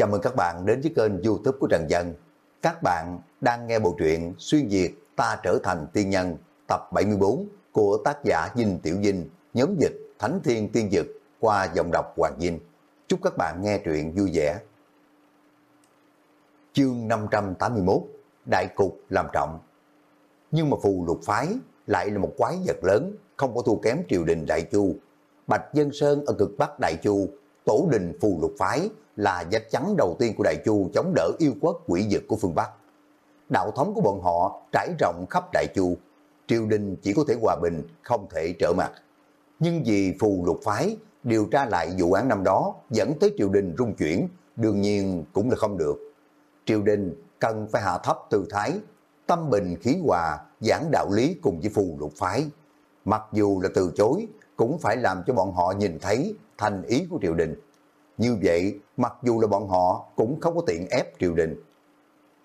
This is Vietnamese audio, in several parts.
Chào mừng các bạn đến với kênh youtube của Trần Dân. Các bạn đang nghe bộ truyện Xuyên Việt Ta Trở Thành Tiên Nhân tập 74 của tác giả Dinh Tiểu Dinh, nhóm dịch Thánh Thiên Tiên Dực qua giọng đọc Hoàng Dinh. Chúc các bạn nghe truyện vui vẻ. Chương 581 Đại Cục làm trọng Nhưng mà phù lục phái lại là một quái vật lớn, không có thua kém triều đình Đại Chu. Bạch Dân Sơn ở cực Bắc Đại Chu, tổ đình phù lục phái là dách chắn đầu tiên của Đại Chu chống đỡ yêu quốc quỷ dực của phương Bắc. Đạo thống của bọn họ trải rộng khắp Đại Chu, triều đình chỉ có thể hòa bình, không thể trở mặt. Nhưng vì phù lục phái điều tra lại vụ án năm đó dẫn tới triều đình rung chuyển, đương nhiên cũng là không được. Triều đình cần phải hạ thấp tư thái, tâm bình khí hòa, giảng đạo lý cùng với phù lục phái. Mặc dù là từ chối, cũng phải làm cho bọn họ nhìn thấy thành ý của triều đình. Như vậy, mặc dù là bọn họ cũng không có tiện ép triều đình.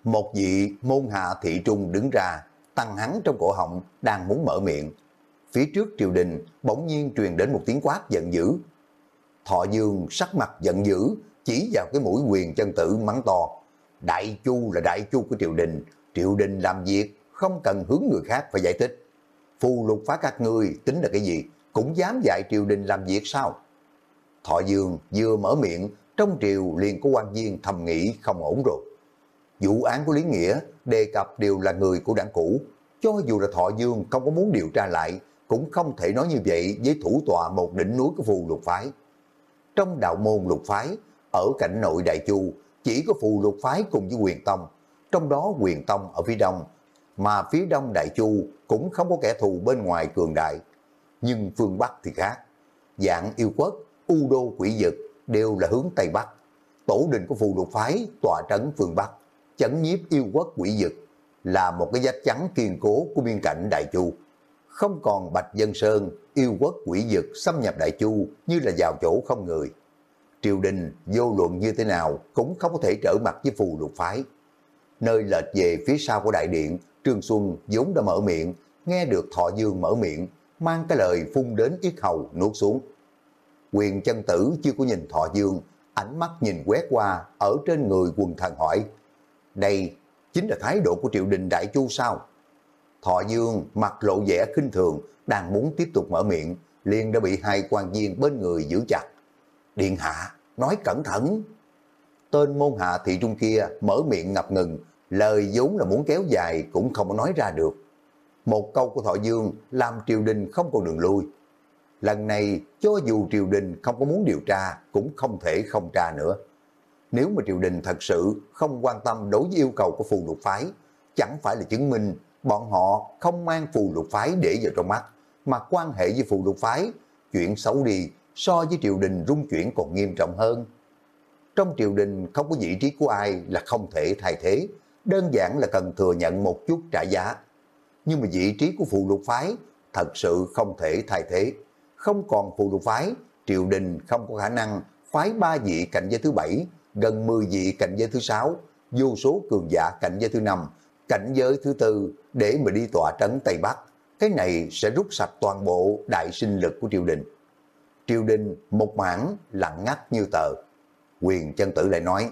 Một vị môn hạ thị trung đứng ra, tăng hắn trong cổ họng, đang muốn mở miệng. Phía trước triều đình bỗng nhiên truyền đến một tiếng quát giận dữ. Thọ Dương sắc mặt giận dữ, chỉ vào cái mũi quyền chân tử mắng to. Đại chu là đại chu của triều đình, triều đình làm việc không cần hướng người khác phải giải thích. Phù lục phá các ngươi tính là cái gì, cũng dám dạy triều đình làm việc sao? Thọ Dương vừa mở miệng, trong triều liền có quan viên thầm nghĩ không ổn rồi. Vụ án của Lý Nghĩa đề cập đều là người của đảng cũ, cho dù là Thọ Dương không có muốn điều tra lại, cũng không thể nói như vậy với thủ tọa một đỉnh núi của phù lục phái. Trong đạo môn lục phái, ở cảnh nội Đại Chu, chỉ có phù lục phái cùng với quyền tông, trong đó quyền tông ở phía đông, mà phía đông Đại Chu cũng không có kẻ thù bên ngoài cường đại. Nhưng phương Bắc thì khác. Dạng yêu quốc U Đô Quỷ Dực đều là hướng Tây Bắc. Tổ đình của phù lục phái tòa trấn phương Bắc, chấn nhiếp yêu quốc quỷ dực là một cái vách chắn kiên cố của biên cảnh Đại Chu. Không còn Bạch Dân Sơn, yêu quốc quỷ dực xâm nhập Đại Chu như là vào chỗ không người. Triều đình vô luận như thế nào cũng không có thể trở mặt với phù lục phái. Nơi lệch về phía sau của đại điện, Trương Xuân vốn đã mở miệng, nghe được Thọ Dương mở miệng, mang cái lời phun đến yết hầu nuốt xuống quyền chân tử chưa có nhìn thọ dương, ánh mắt nhìn quét qua ở trên người quần thần hỏi, đây chính là thái độ của triều đình đại chu sao? Thọ dương mặt lộ vẻ khinh thường, đang muốn tiếp tục mở miệng, liền đã bị hai quan viên bên người giữ chặt. Điện hạ, nói cẩn thận. Tên môn hạ thị trung kia mở miệng ngập ngừng, lời vốn là muốn kéo dài cũng không nói ra được. Một câu của Thọ Dương làm triều đình không còn đường lui. Lần này cho dù triều đình không có muốn điều tra cũng không thể không tra nữa. Nếu mà triều đình thật sự không quan tâm đối với yêu cầu của phù lục phái, chẳng phải là chứng minh bọn họ không mang phù lục phái để vào trong mắt, mà quan hệ với phù lục phái, chuyện xấu đi so với triều đình rung chuyển còn nghiêm trọng hơn. Trong triều đình không có vị trí của ai là không thể thay thế, đơn giản là cần thừa nhận một chút trả giá. Nhưng mà vị trí của phù lục phái thật sự không thể thay thế không còn phù lục phái, triều đình không có khả năng phái ba vị cạnh giới thứ bảy, gần 10 vị cạnh giới thứ sáu, vô số cường giả cạnh giới thứ năm, cảnh giới thứ tư để mà đi tọa trấn Tây Bắc. Cái này sẽ rút sạch toàn bộ đại sinh lực của triều đình. Triều đình một mảng lặng ngắt như tờ. Quyền chân tử lại nói,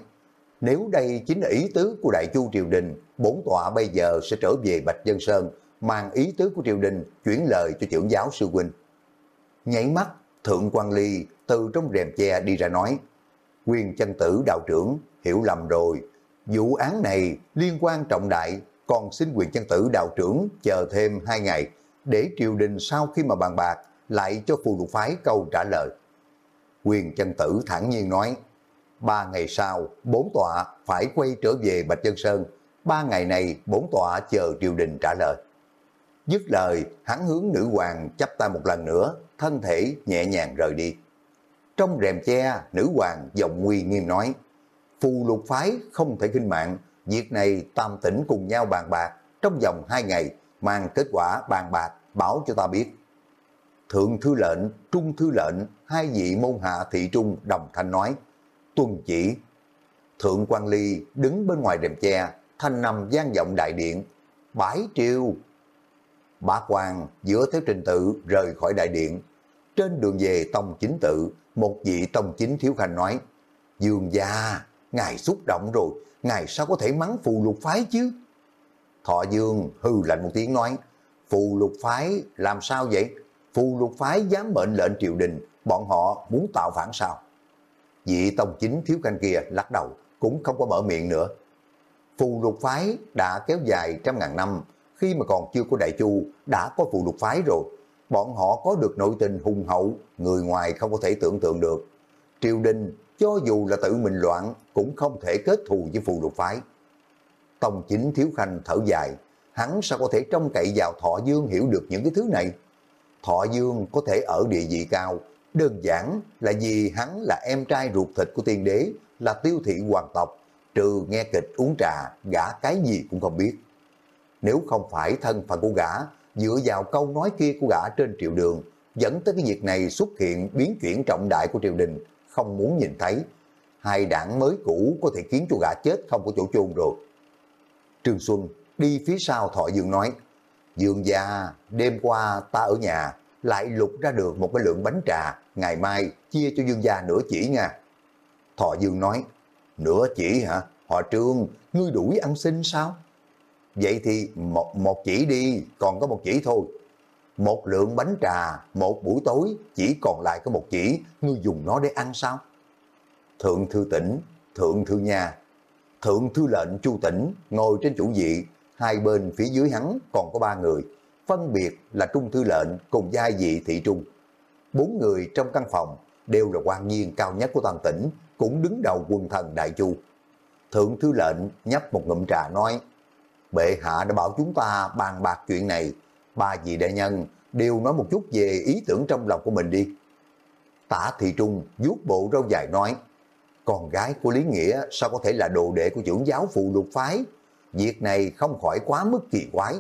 nếu đây chính là ý tứ của đại chu triều đình, bốn tọa bây giờ sẽ trở về Bạch Dân Sơn, mang ý tứ của triều đình chuyển lời cho trưởng giáo sư huynh. Nhảy mắt, Thượng quan Ly từ trong rèm che đi ra nói, quyền chân tử đạo trưởng hiểu lầm rồi, vụ án này liên quan trọng đại, còn xin quyền chân tử đạo trưởng chờ thêm hai ngày, để triều đình sau khi mà bàn bạc lại cho phù lục phái câu trả lời. Quyền chân tử thẳng nhiên nói, ba ngày sau, bốn tọa phải quay trở về Bạch Chân Sơn, ba ngày này bốn tọa chờ triều đình trả lời. Dứt lời, hắn hướng nữ hoàng chấp tay một lần nữa, thân thể nhẹ nhàng rời đi. Trong rèm che, nữ hoàng giọng nguy nghiêm nói, phù lục phái không thể kinh mạng, việc này tam tỉnh cùng nhau bàn bạc, trong vòng hai ngày mang kết quả bàn bạc báo cho ta biết. Thượng thư lệnh, trung thư lệnh, hai vị môn hạ thị trung đồng thanh nói, tuân chỉ. Thượng quan ly đứng bên ngoài rèm che, thanh nằm gian vọng đại điện, bãi triều. Bá quan giữa theo trình tự rời khỏi đại điện, trên đường về tông chính tự, một vị tông chính thiếu khanh nói, Dương gia, ngài xúc động rồi, ngài sao có thể mắng phù lục phái chứ? Thọ Dương hư lạnh một tiếng nói, phù lục phái làm sao vậy? Phù lục phái dám mệnh lệnh triều đình, bọn họ muốn tạo phản sao? Vị tông chính thiếu khanh kia lắc đầu, cũng không có mở miệng nữa. Phù lục phái đã kéo dài trăm ngàn năm, khi mà còn chưa có đại chu đã có phù lục phái rồi. Bọn họ có được nội tình hùng hậu, người ngoài không có thể tưởng tượng được. Triều đình, cho dù là tự mình loạn, cũng không thể kết thù với phù lục phái. Tông chính thiếu khanh thở dài, hắn sao có thể trông cậy vào Thọ Dương hiểu được những cái thứ này? Thọ Dương có thể ở địa vị cao, đơn giản là vì hắn là em trai ruột thịt của tiên đế, là tiêu thị hoàng tộc, trừ nghe kịch uống trà, gã cái gì cũng không biết. Nếu không phải thân phận của gã, dựa vào câu nói kia của gã trên triệu đường, dẫn tới cái việc này xuất hiện biến chuyển trọng đại của triều đình, không muốn nhìn thấy. Hai đảng mới cũ có thể khiến cho gã chết không có chỗ chôn rồi. Trương Xuân đi phía sau Thọ Dương nói, Dương gia, đêm qua ta ở nhà, lại lục ra được một cái lượng bánh trà, ngày mai chia cho Dương gia nửa chỉ nha. Thọ Dương nói, nửa chỉ hả? Họ trương, ngươi đuổi ăn xin sao? Vậy thì một, một chỉ đi, còn có một chỉ thôi. Một lượng bánh trà, một buổi tối, chỉ còn lại có một chỉ, ngươi dùng nó để ăn sao? Thượng thư tỉnh, thượng thư nhà, thượng thư lệnh chu tỉnh, ngồi trên chủ vị, hai bên phía dưới hắn còn có ba người, phân biệt là trung thư lệnh cùng giai vị thị trung. Bốn người trong căn phòng đều là quan viên cao nhất của toàn tỉnh, cũng đứng đầu quân thần Đại Chu. Thượng thư lệnh nhấp một ngụm trà nói, bệ hạ đã bảo chúng ta bàn bạc chuyện này, ba vị đại nhân đều nói một chút về ý tưởng trong lòng của mình đi. Tả Thị Trung vuốt bộ râu dài nói, con gái của Lý Nghĩa sao có thể là đồ đệ của trưởng giáo phụ lục phái? Việc này không khỏi quá mức kỳ quái.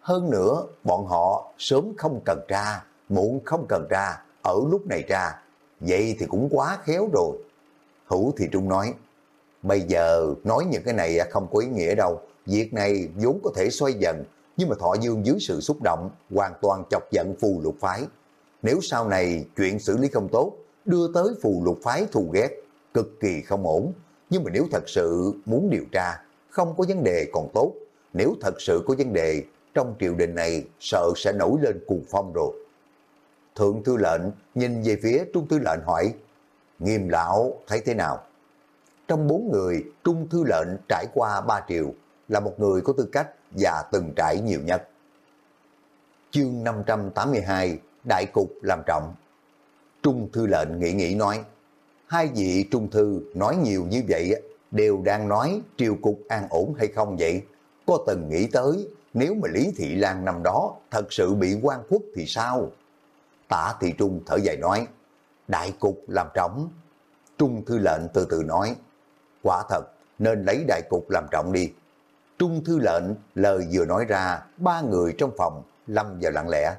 Hơn nữa, bọn họ sớm không cần ra, muộn không cần ra, ở lúc này ra. Vậy thì cũng quá khéo rồi. Hữu Thị Trung nói, bây giờ nói những cái này không có ý nghĩa đâu. Việc này vốn có thể xoay dần, nhưng mà Thọ Dương dưới sự xúc động, hoàn toàn chọc giận phù lục phái. Nếu sau này chuyện xử lý không tốt, đưa tới phù lục phái thù ghét, cực kỳ không ổn. Nhưng mà nếu thật sự muốn điều tra, không có vấn đề còn tốt. Nếu thật sự có vấn đề, trong triều đình này sợ sẽ nổi lên cuồng phong rồi. Thượng thư lệnh nhìn về phía trung thư lệnh hỏi, nghiêm lão thấy thế nào? Trong bốn người, trung thư lệnh trải qua ba triều, là một người có tư cách và từng trải nhiều nhất. Chương 582, Đại cục làm trọng. Trung thư lệnh nghĩ nghĩ nói, hai vị trung thư nói nhiều như vậy đều đang nói triều cục an ổn hay không vậy? Có từng nghĩ tới nếu mà Lý Thị Lan năm đó thật sự bị quan quốc thì sao? Tả Thị Trung thở dài nói, đại cục làm trọng. Trung thư lệnh từ từ nói, quả thật nên lấy đại cục làm trọng đi. Trung thư lệnh lời vừa nói ra, ba người trong phòng lâm vào lặng lẽ.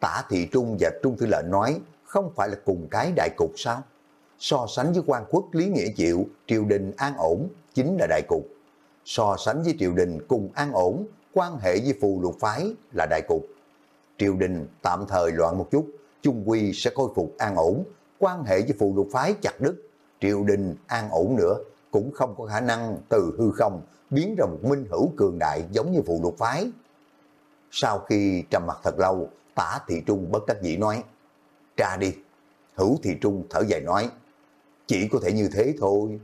Tả Thị Trung và Trung thư lệnh nói, không phải là cùng cái đại cục sao? So sánh với quan quốc Lý Nghĩa Chịu, triều đình an ổn chính là đại cục. So sánh với triều đình cùng an ổn, quan hệ với phù lục phái là đại cục. Triều đình tạm thời loạn một chút, chung quy sẽ khôi phục an ổn, quan hệ với phù lục phái chặt đứt, triều đình an ổn nữa, cũng không có khả năng từ hư không biến ra một minh hữu cường đại giống như phù lục phái. Sau khi trầm mặt thật lâu, tả thị trung bất đắc dĩ nói, tra đi. Hữu thị trung thở dài nói, chỉ có thể như thế thôi.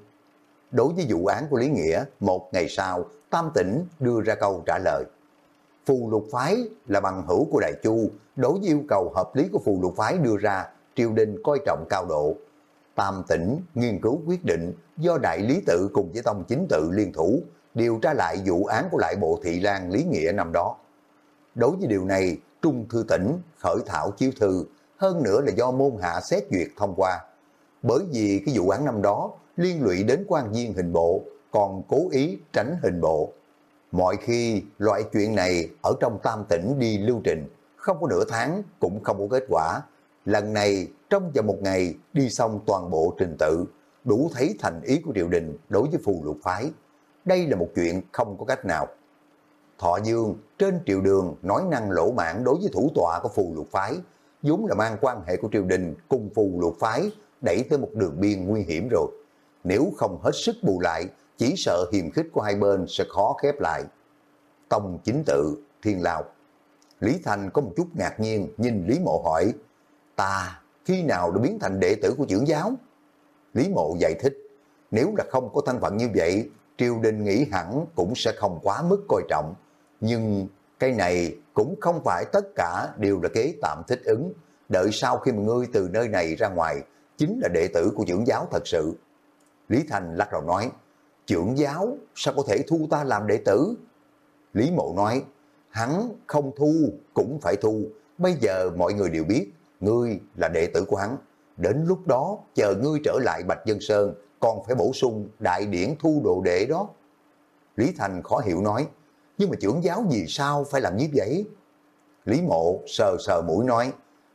Đối với vụ án của Lý Nghĩa, một ngày sau, Tam Tỉnh đưa ra câu trả lời. Phù lục phái là bằng hữu của Đại Chu, đối với yêu cầu hợp lý của phù lục phái đưa ra, triều đình coi trọng cao độ. Tam Tỉnh nghiên cứu quyết định do Đại Lý Tự cùng với Tông Chính Tự liên thủ, điều tra lại vụ án của lại bộ Thị Lan Lý Nghĩa năm đó. Đối với điều này, Trung Thư Tỉnh khởi thảo chiếu thư, hơn nữa là do môn hạ xét duyệt thông qua. Bởi vì cái vụ án năm đó liên lụy đến quan viên hình bộ, còn cố ý tránh hình bộ. Mọi khi loại chuyện này ở trong tam tỉnh đi lưu trình, không có nửa tháng cũng không có kết quả. Lần này trong vòng một ngày đi xong toàn bộ trình tự, đủ thấy thành ý của triều đình đối với phù lục phái. Đây là một chuyện không có cách nào. Thọ Dương trên triều đường nói năng lỗ mãn đối với thủ tọa của phù lục phái, vốn là mang quan hệ của triều đình cùng phù lục phái đẩy tới một đường biên nguy hiểm rồi. nếu không hết sức bù lại, chỉ sợ hiềm khích của hai bên sẽ khó khép lại. Tông chính tự, thiên lao. Lý Thành có một chút ngạc nhiên nhìn Lý Mộ hỏi, ta khi nào đã biến thành đệ tử của trưởng giáo? Lý Mộ giải thích, nếu là không có thân phận như vậy, triều đình nghĩ hẳn cũng sẽ không quá mức coi trọng. Nhưng cái này cũng không phải tất cả đều là kế tạm thích ứng. Đợi sau khi mà ngươi từ nơi này ra ngoài, chính là đệ tử của trưởng giáo thật sự. Lý Thành lắc đầu nói, trưởng giáo sao có thể thu ta làm đệ tử? Lý Mộ nói, hắn không thu cũng phải thu. Bây giờ mọi người đều biết, ngươi là đệ tử của hắn. Đến lúc đó, chờ ngươi trở lại Bạch Dân Sơn, còn phải bổ sung đại điển thu đồ đệ đó. Lý Thành khó hiểu nói, nhưng mà trưởng giáo vì sao phải làm như vậy? Lý Mộ sờ sờ mũi nói,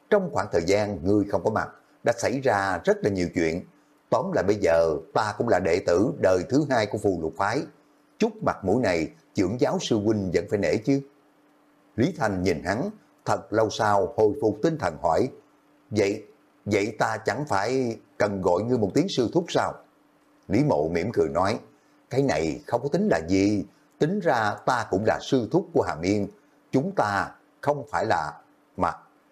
trong khoảng thời gian ngươi không có mặt, đã xảy ra rất là nhiều chuyện. Tóm lại bây giờ ta cũng là đệ tử đời thứ hai của phù lục phái. Chút mặt mũi này trưởng giáo sư huynh vẫn phải nể chứ. Lý Thành nhìn hắn, thật lâu sau hồi phục tinh thần hỏi, vậy, vậy ta chẳng phải cần gọi ngươi một tiếng sư thúc sao? Lý Mộ mỉm cười nói, cái này không có tính là gì, tính ra ta cũng là sư thúc của Hàm Yên, chúng ta không phải là, mà,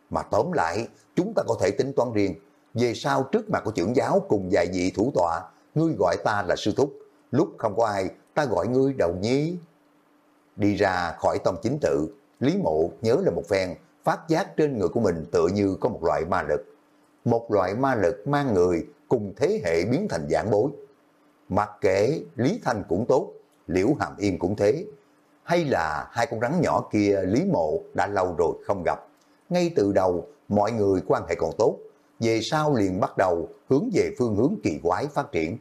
mà tóm lại, chúng ta có thể tính toán riêng, về sau trước mặt của trưởng giáo cùng vài vị thủ tọa, ngươi gọi ta là sư thúc, lúc không có ai, ta gọi ngươi đầu nhí. Đi ra khỏi tông chính tự, Lý Mộ nhớ là một phen, phát giác trên người của mình tựa như có một loại ma lực. Một loại ma lực mang người cùng thế hệ biến thành giảng bối. Mặc kệ Lý Thanh cũng tốt, Liễu Hàm Yên cũng thế. Hay là hai con rắn nhỏ kia Lý Mộ đã lâu rồi không gặp. Ngay từ đầu mọi người quan hệ còn tốt, về sau liền bắt đầu hướng về phương hướng kỳ quái phát triển.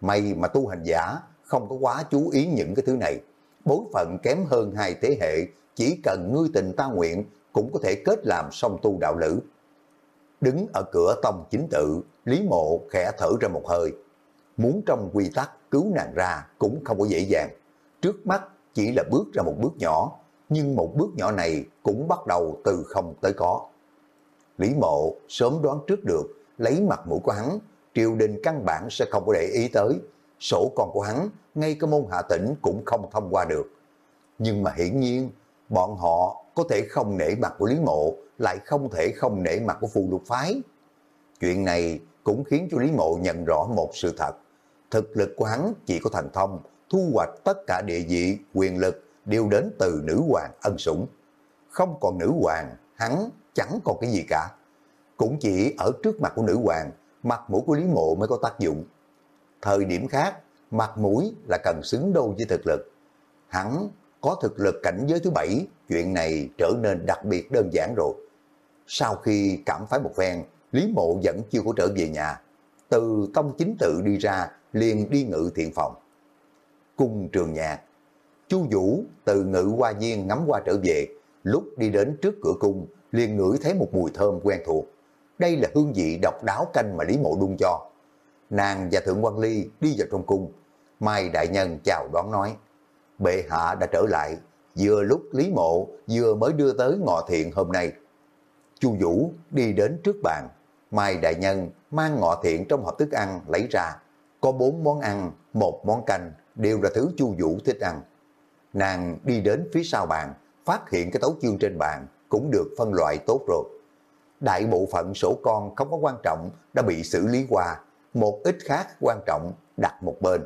May mà tu hành giả không có quá chú ý những cái thứ này. Bối phận kém hơn hai thế hệ, chỉ cần ngươi tình ta nguyện cũng có thể kết làm song tu đạo lữ. Đứng ở cửa tông chính tự, Lý Mộ khẽ thở ra một hơi. Muốn trong quy tắc cứu nàng ra cũng không có dễ dàng. Trước mắt chỉ là bước ra một bước nhỏ, nhưng một bước nhỏ này cũng bắt đầu từ không tới có. Lý Mộ sớm đoán trước được, lấy mặt mũi của hắn, triều đình căn bản sẽ không có để ý tới. Sổ con của hắn, ngay cái môn hạ tỉnh cũng không thông qua được. Nhưng mà hiển nhiên, bọn họ có thể không nể mặt của Lý Mộ, lại không thể không nể mặt của phù lục phái. Chuyện này cũng khiến cho Lý Mộ nhận rõ một sự thật. Thực lực của hắn chỉ có thành thông, thu hoạch tất cả địa vị, quyền lực đều đến từ nữ hoàng ân sủng. Không còn nữ hoàng, hắn chẳng còn cái gì cả. Cũng chỉ ở trước mặt của nữ hoàng, mặt mũi của Lý Mộ mới có tác dụng. Thời điểm khác, mặt mũi là cần xứng đôi với thực lực. Hắn có thực lực cảnh giới thứ bảy, chuyện này trở nên đặc biệt đơn giản rồi. Sau khi cảm phái một phen, Lý Mộ vẫn chưa có trở về nhà. Từ tông chính tự đi ra, liền đi ngự thiện phòng. Cung trường nhạc, Chu Vũ từ ngự qua viên ngắm qua trở về, lúc đi đến trước cửa cung, liền ngửi thấy một mùi thơm quen thuộc. Đây là hương vị độc đáo canh mà Lý Mộ đun cho. Nàng và Thượng quan Ly đi vào trong cung. Mai Đại Nhân chào đón nói, bệ hạ đã trở lại, vừa lúc Lý Mộ vừa mới đưa tới ngọ thiện hôm nay. Chu Vũ đi đến trước bàn, Mai Đại Nhân mang ngọ thiện trong hộp thức ăn lấy ra. Có bốn món ăn, một món canh, đều là thứ Chu Vũ thích ăn. Nàng đi đến phía sau bàn, phát hiện cái tấu chương trên bàn cũng được phân loại tốt rồi. Đại bộ phận sổ con không có quan trọng đã bị xử lý qua, một ít khác quan trọng đặt một bên.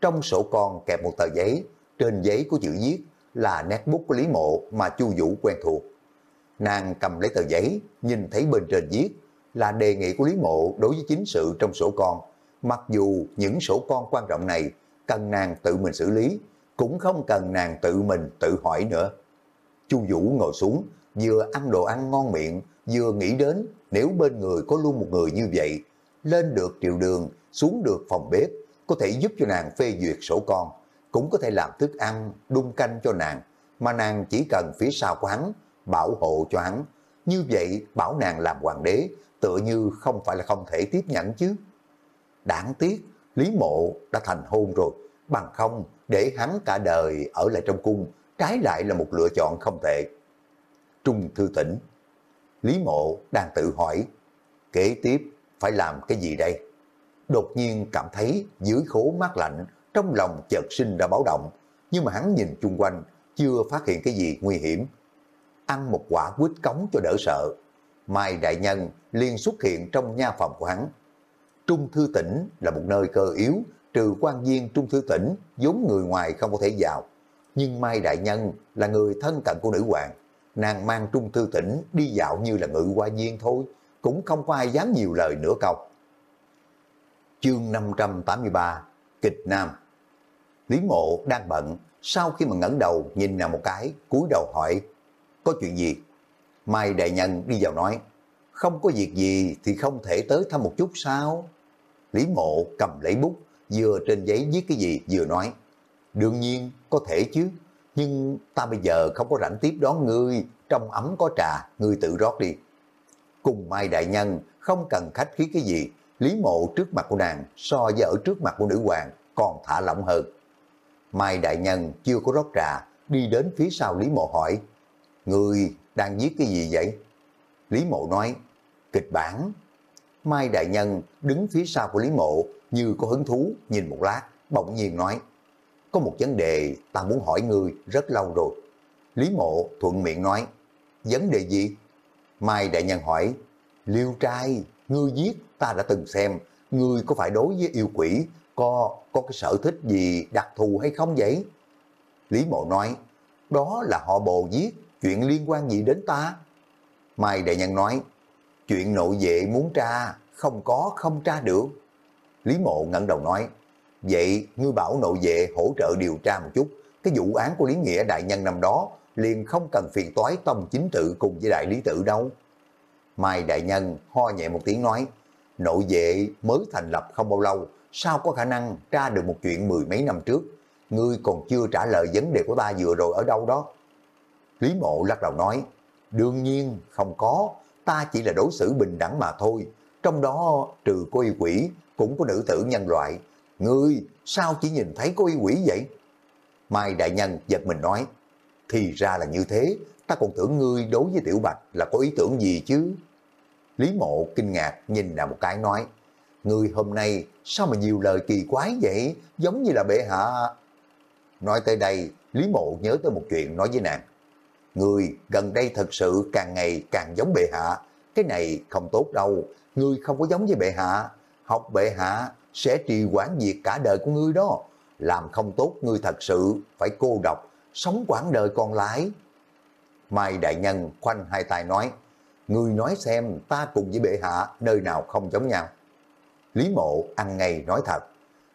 Trong sổ con kẹp một tờ giấy, trên giấy có chữ viết là nét bút của Lý Mộ mà Chu Vũ quen thuộc. Nàng cầm lấy tờ giấy, nhìn thấy bên trên viết là đề nghị của Lý Mộ đối với chính sự trong sổ con. Mặc dù những sổ con quan trọng này cần nàng tự mình xử lý, cũng không cần nàng tự mình tự hỏi nữa. Chu Vũ ngồi xuống, vừa ăn đồ ăn ngon miệng, vừa nghĩ đến nếu bên người có luôn một người như vậy, lên được triều đường, xuống được phòng bếp, có thể giúp cho nàng phê duyệt sổ con, cũng có thể làm thức ăn, đun canh cho nàng, mà nàng chỉ cần phía sau của hắn, bảo hộ cho hắn. Như vậy bảo nàng làm hoàng đế, tựa như không phải là không thể tiếp nhận chứ. Đáng tiếc, Lý Mộ đã thành hôn rồi, bằng không để hắn cả đời ở lại trong cung, trái lại là một lựa chọn không tệ. Trung Thư Tỉnh Lý Mộ đang tự hỏi, kế tiếp phải làm cái gì đây? đột nhiên cảm thấy dưới khố mát lạnh, trong lòng chợt sinh ra báo động, nhưng mà hắn nhìn chung quanh, chưa phát hiện cái gì nguy hiểm. Ăn một quả quýt cống cho đỡ sợ, Mai Đại Nhân liền xuất hiện trong nha phòng của hắn. Trung Thư Tỉnh là một nơi cơ yếu, trừ quan viên Trung Thư Tỉnh, vốn người ngoài không có thể vào. Nhưng Mai Đại Nhân là người thân cận của nữ hoàng, nàng mang Trung Thư Tỉnh đi dạo như là ngự qua viên thôi, cũng không có ai dám nhiều lời nữa câu. Chương 583 Kịch Nam Lý Mộ đang bận, sau khi mà ngẩng đầu nhìn nào một cái, cúi đầu hỏi, có chuyện gì? Mai Đại Nhân đi vào nói, không có việc gì thì không thể tới thăm một chút sao? Lý Mộ cầm lấy bút, vừa trên giấy viết cái gì vừa nói, đương nhiên có thể chứ, nhưng ta bây giờ không có rảnh tiếp đón ngươi, trong ấm có trà, ngươi tự rót đi. Cùng Mai Đại Nhân không cần khách khí cái gì, Lý Mộ trước mặt của nàng so với ở trước mặt của nữ hoàng còn thả lỏng hơn. Mai Đại Nhân chưa có rót trà, đi đến phía sau Lý Mộ hỏi, Người đang viết cái gì vậy? Lý Mộ nói, kịch bản. Mai Đại Nhân đứng phía sau của Lý Mộ như có hứng thú nhìn một lát, bỗng nhiên nói, có một vấn đề ta muốn hỏi người rất lâu rồi. Lý Mộ thuận miệng nói, vấn đề gì? Mai Đại Nhân hỏi, liêu trai, ngươi giết ta đã từng xem, ngươi có phải đối với yêu quỷ có có cái sở thích gì đặc thù hay không vậy? Lý Mộ nói, đó là họ bồ giết chuyện liên quan gì đến ta? Mai Đại Nhân nói, chuyện nội vệ muốn tra, không có không tra được. Lý Mộ ngẩng đầu nói, vậy ngươi bảo nội vệ hỗ trợ điều tra một chút, cái vụ án của Lý Nghĩa Đại Nhân năm đó liền không cần phiền toái tông chính tự cùng với Đại Lý Tự đâu. Mai Đại Nhân ho nhẹ một tiếng nói, nội vệ mới thành lập không bao lâu, sao có khả năng tra được một chuyện mười mấy năm trước, ngươi còn chưa trả lời vấn đề của ta vừa rồi ở đâu đó. Lý Mộ lắc đầu nói, đương nhiên không có, ta chỉ là đối xử bình đẳng mà thôi, trong đó trừ cô y quỷ, cũng có nữ tử nhân loại. Ngươi sao chỉ nhìn thấy cô y quỷ vậy? Mai Đại Nhân giật mình nói, thì ra là như thế, ta còn tưởng ngươi đối với Tiểu Bạch là có ý tưởng gì chứ? Lý Mộ kinh ngạc nhìn là một cái nói, ngươi hôm nay sao mà nhiều lời kỳ quái vậy, giống như là bệ hạ. Nói tới đây, Lý Mộ nhớ tới một chuyện nói với nàng. Người gần đây thật sự càng ngày càng giống bệ hạ, cái này không tốt đâu, ngươi không có giống với bệ hạ, học bệ hạ sẽ trì quản việc cả đời của ngươi đó, làm không tốt ngươi thật sự phải cô độc, sống quãng đời còn lại. Mai Đại Nhân khoanh hai tay nói, ngươi nói xem ta cùng với bệ hạ nơi nào không giống nhau. Lý Mộ ăn ngày nói thật,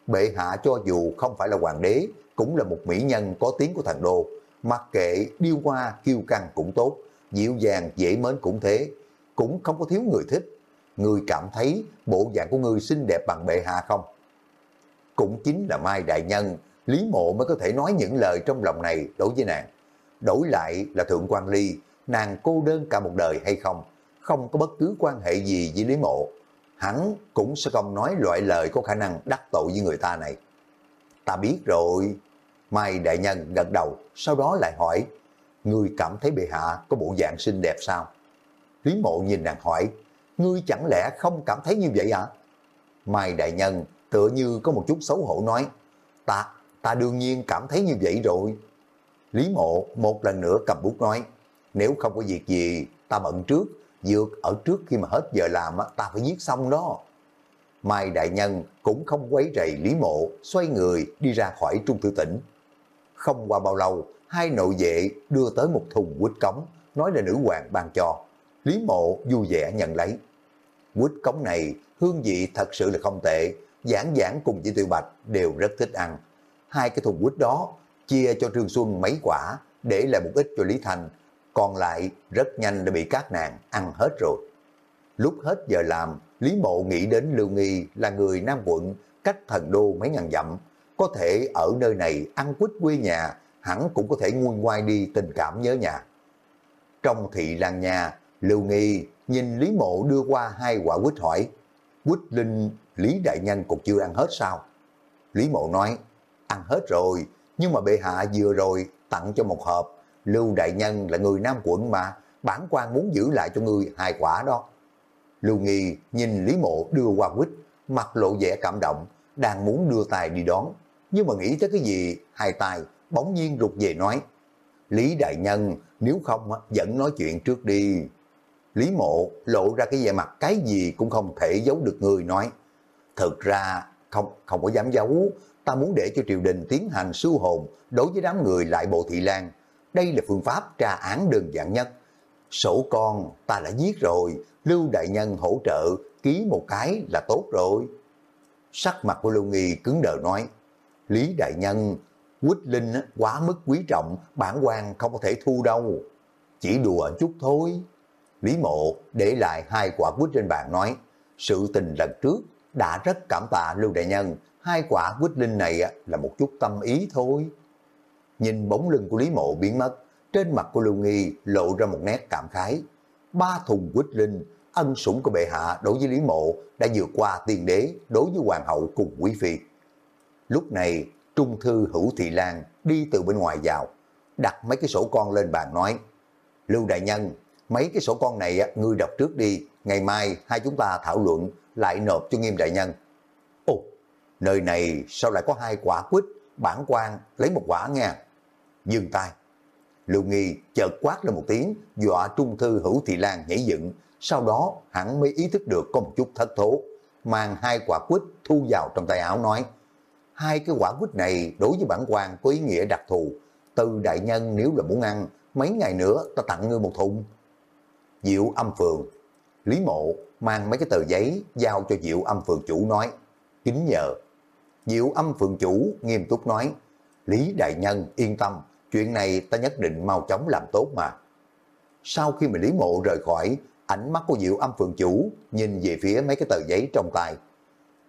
bệ hạ cho dù không phải là hoàng đế, cũng là một mỹ nhân có tiếng của thần đô, mặc kệ điêu hoa kiêu căng cũng tốt, dịu dàng dễ mến cũng thế, cũng không có thiếu người thích. Người cảm thấy bộ dạng của người xinh đẹp bằng bệ hạ không? Cũng chính là Mai Đại Nhân, Lý Mộ mới có thể nói những lời trong lòng này đối với nàng. Đổi lại là Thượng quan Ly, nàng cô đơn cả một đời hay không, không có bất cứ quan hệ gì với Lý Mộ. Hắn cũng sẽ không nói loại lời có khả năng đắc tội với người ta này. Ta biết rồi. Mai Đại Nhân gật đầu, sau đó lại hỏi, Ngươi cảm thấy bệ hạ có bộ dạng xinh đẹp sao? Lý Mộ nhìn nàng hỏi, Ngươi chẳng lẽ không cảm thấy như vậy à Mai Đại Nhân tựa như có một chút xấu hổ nói, Ta, ta đương nhiên cảm thấy như vậy rồi. Lý Mộ một lần nữa cầm bút nói, nếu không có việc gì, ta bận trước, dược ở trước khi mà hết giờ làm ta phải viết xong đó. Mai Đại Nhân cũng không quấy rầy Lý Mộ, xoay người đi ra khỏi trung thư tỉnh. Không qua bao lâu, hai nội vệ đưa tới một thùng quýt cống, nói là nữ hoàng ban cho. Lý Mộ vui vẻ nhận lấy. Quýt cống này hương vị thật sự là không tệ, giảng giảng cùng với Tiêu Bạch đều rất thích ăn. Hai cái thùng quýt đó chia cho Trương Xuân mấy quả, để lại một ít cho Lý Thành, còn lại rất nhanh đã bị các nàng ăn hết rồi. Lúc hết giờ làm, Lý Mộ nghĩ đến Lưu Nghi là người Nam quận, cách thần đô mấy ngàn dặm, có thể ở nơi này ăn quýt quê nhà, hẳn cũng có thể nguôi ngoai đi tình cảm nhớ nhà. Trong thị làng nhà, Lưu Nghi nhìn Lý Mộ đưa qua hai quả quýt hỏi, quýt linh Lý Đại Nhân cũng chưa ăn hết sao? Lý Mộ nói, ăn hết rồi, nhưng mà bệ hạ vừa rồi tặng cho một hộp, Lưu Đại Nhân là người Nam quận mà, bản quan muốn giữ lại cho người hai quả đó. Lưu Nghi nhìn Lý Mộ đưa qua quýt, mặt lộ vẻ cảm động, đang muốn đưa tài đi đón. Nhưng mà nghĩ tới cái gì, hai tay bỗng nhiên rụt về nói, Lý Đại Nhân, nếu không vẫn nói chuyện trước đi. Lý Mộ lộ ra cái vẻ mặt cái gì cũng không thể giấu được người nói. Thực ra không không có dám giấu, ta muốn để cho triều đình tiến hành sưu hồn đối với đám người lại bộ thị lan. Đây là phương pháp tra án đơn giản nhất. Sổ con ta đã giết rồi, Lưu Đại Nhân hỗ trợ, ký một cái là tốt rồi. Sắc mặt của Lưu Nghi cứng đờ nói, Lý Đại Nhân, quýt linh quá mức quý trọng, bản quan không có thể thu đâu. Chỉ đùa chút thôi. Lý Mộ để lại hai quả quýt trên bàn nói, sự tình lần trước đã rất cảm tạ Lưu Đại Nhân, hai quả quýt linh này là một chút tâm ý thôi. Nhìn bóng lưng của Lý Mộ biến mất, trên mặt của Lưu Nghi lộ ra một nét cảm khái. Ba thùng quýt linh, ân sủng của bệ hạ đối với Lý Mộ đã vượt qua tiên đế đối với hoàng hậu cùng quý phi. Lúc này, Trung Thư Hữu Thị Lan đi từ bên ngoài vào, đặt mấy cái sổ con lên bàn nói, Lưu Đại Nhân, mấy cái sổ con này ngươi đọc trước đi, ngày mai hai chúng ta thảo luận lại nộp cho nghiêm đại nhân. Ồ, nơi này sao lại có hai quả quýt, bản quan lấy một quả nghe. Dừng tay. Lưu Nghi chợt quát lên một tiếng, dọa Trung Thư Hữu Thị Lan nhảy dựng, sau đó hắn mới ý thức được có một chút thất thố, mang hai quả quýt thu vào trong tay áo nói, hai cái quả quýt này đối với bản quan có ý nghĩa đặc thù, từ đại nhân nếu là muốn ăn, mấy ngày nữa ta tặng ngươi một thùng. Diệu âm phường, Lý Mộ mang mấy cái tờ giấy giao cho Diệu âm phường chủ nói, kính nhờ. Diệu âm phường chủ nghiêm túc nói, Lý Đại Nhân yên tâm, chuyện này ta nhất định mau chóng làm tốt mà. Sau khi mà Lý Mộ rời khỏi, ánh mắt của Diệu âm phường chủ nhìn về phía mấy cái tờ giấy trong tay.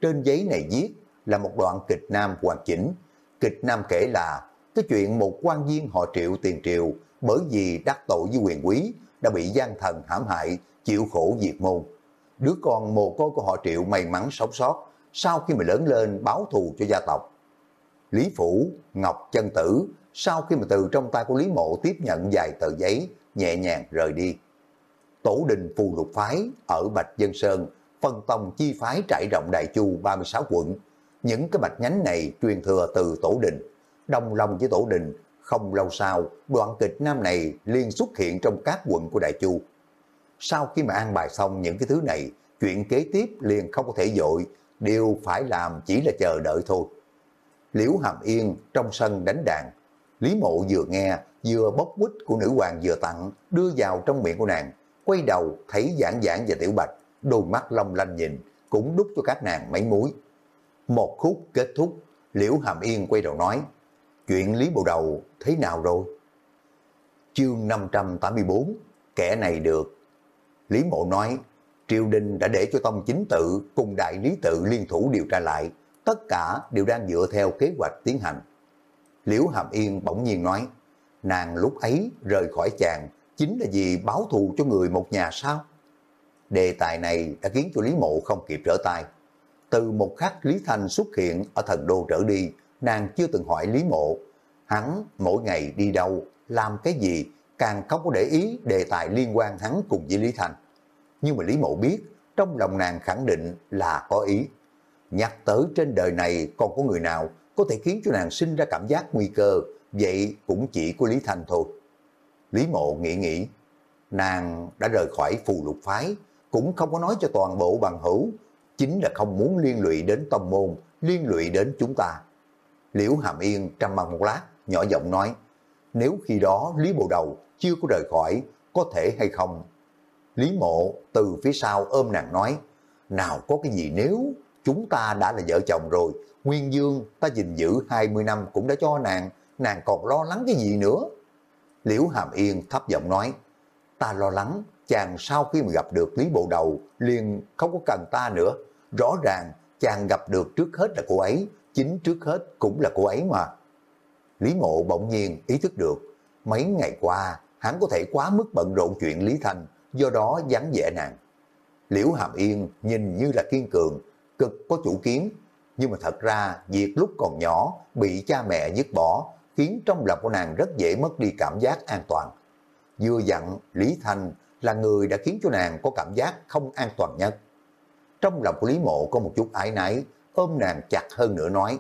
Trên giấy này viết là một đoạn kịch nam hoàn chỉnh. Kịch nam kể là cái chuyện một quan viên họ triệu tiền triều bởi vì đắc tội với quyền quý đã bị gian thần hãm hại, chịu khổ diệt môn. Đứa con mồ côi của họ triệu may mắn sống sót sau khi mà lớn lên báo thù cho gia tộc. Lý Phủ, Ngọc Chân Tử sau khi mà từ trong tay của Lý Mộ tiếp nhận vài tờ giấy, nhẹ nhàng rời đi. Tổ đình phù lục phái ở Bạch Dân Sơn, phân tông chi phái trải rộng Đại Chu 36 quận. Những cái bạch nhánh này truyền thừa từ tổ đình. Đồng lòng với tổ đình, không lâu sau, đoạn kịch nam này liên xuất hiện trong các quận của Đại Chu. Sau khi mà an bài xong những cái thứ này, chuyện kế tiếp liền không có thể dội, điều phải làm chỉ là chờ đợi thôi. Liễu Hàm Yên trong sân đánh đàn, Lý Mộ vừa nghe, vừa bốc quýt của nữ hoàng vừa tặng, đưa vào trong miệng của nàng, quay đầu thấy giảng giảng và tiểu bạch, đôi mắt long lanh nhìn, cũng đút cho các nàng mấy muối. Một khúc kết thúc, Liễu Hàm Yên quay đầu nói, chuyện Lý Bộ Đầu thế nào rồi? Chương 584, kẻ này được. Lý Mộ nói, triều đình đã để cho Tông Chính Tự cùng Đại Lý Tự liên thủ điều tra lại, tất cả đều đang dựa theo kế hoạch tiến hành. Liễu Hàm Yên bỗng nhiên nói, nàng lúc ấy rời khỏi chàng chính là vì báo thù cho người một nhà sao? Đề tài này đã khiến cho Lý Mộ không kịp trở tay. Từ một khắc Lý Thanh xuất hiện ở thần đô trở đi, nàng chưa từng hỏi Lý Mộ. Hắn mỗi ngày đi đâu, làm cái gì, càng không có để ý đề tài liên quan hắn cùng với Lý Thanh. Nhưng mà Lý Mộ biết, trong lòng nàng khẳng định là có ý. Nhắc tới trên đời này còn có người nào có thể khiến cho nàng sinh ra cảm giác nguy cơ, vậy cũng chỉ có Lý Thanh thôi. Lý Mộ nghĩ nghĩ, nàng đã rời khỏi phù lục phái, cũng không có nói cho toàn bộ bằng hữu, chính là không muốn liên lụy đến tông môn, liên lụy đến chúng ta. Liễu Hàm Yên trầm mặt một lát, nhỏ giọng nói, nếu khi đó Lý Bộ Đầu chưa có rời khỏi, có thể hay không? Lý Mộ từ phía sau ôm nàng nói, nào có cái gì nếu chúng ta đã là vợ chồng rồi, Nguyên Dương ta gìn giữ 20 năm cũng đã cho nàng, nàng còn lo lắng cái gì nữa? Liễu Hàm Yên thấp giọng nói, ta lo lắng chàng sau khi mà gặp được Lý Bộ Đầu liền không có cần ta nữa. Rõ ràng chàng gặp được trước hết là cô ấy, chính trước hết cũng là cô ấy mà. Lý Mộ bỗng nhiên ý thức được, mấy ngày qua hắn có thể quá mức bận rộn chuyện Lý Thanh, do đó vắng vẻ nàng. Liễu Hàm Yên nhìn như là kiên cường, cực có chủ kiến, nhưng mà thật ra việc lúc còn nhỏ bị cha mẹ dứt bỏ khiến trong lòng của nàng rất dễ mất đi cảm giác an toàn. Vừa dặn Lý Thanh là người đã khiến cho nàng có cảm giác không an toàn nhất trong lòng của Lý Mộ có một chút ái nái, ôm nàng chặt hơn nữa nói,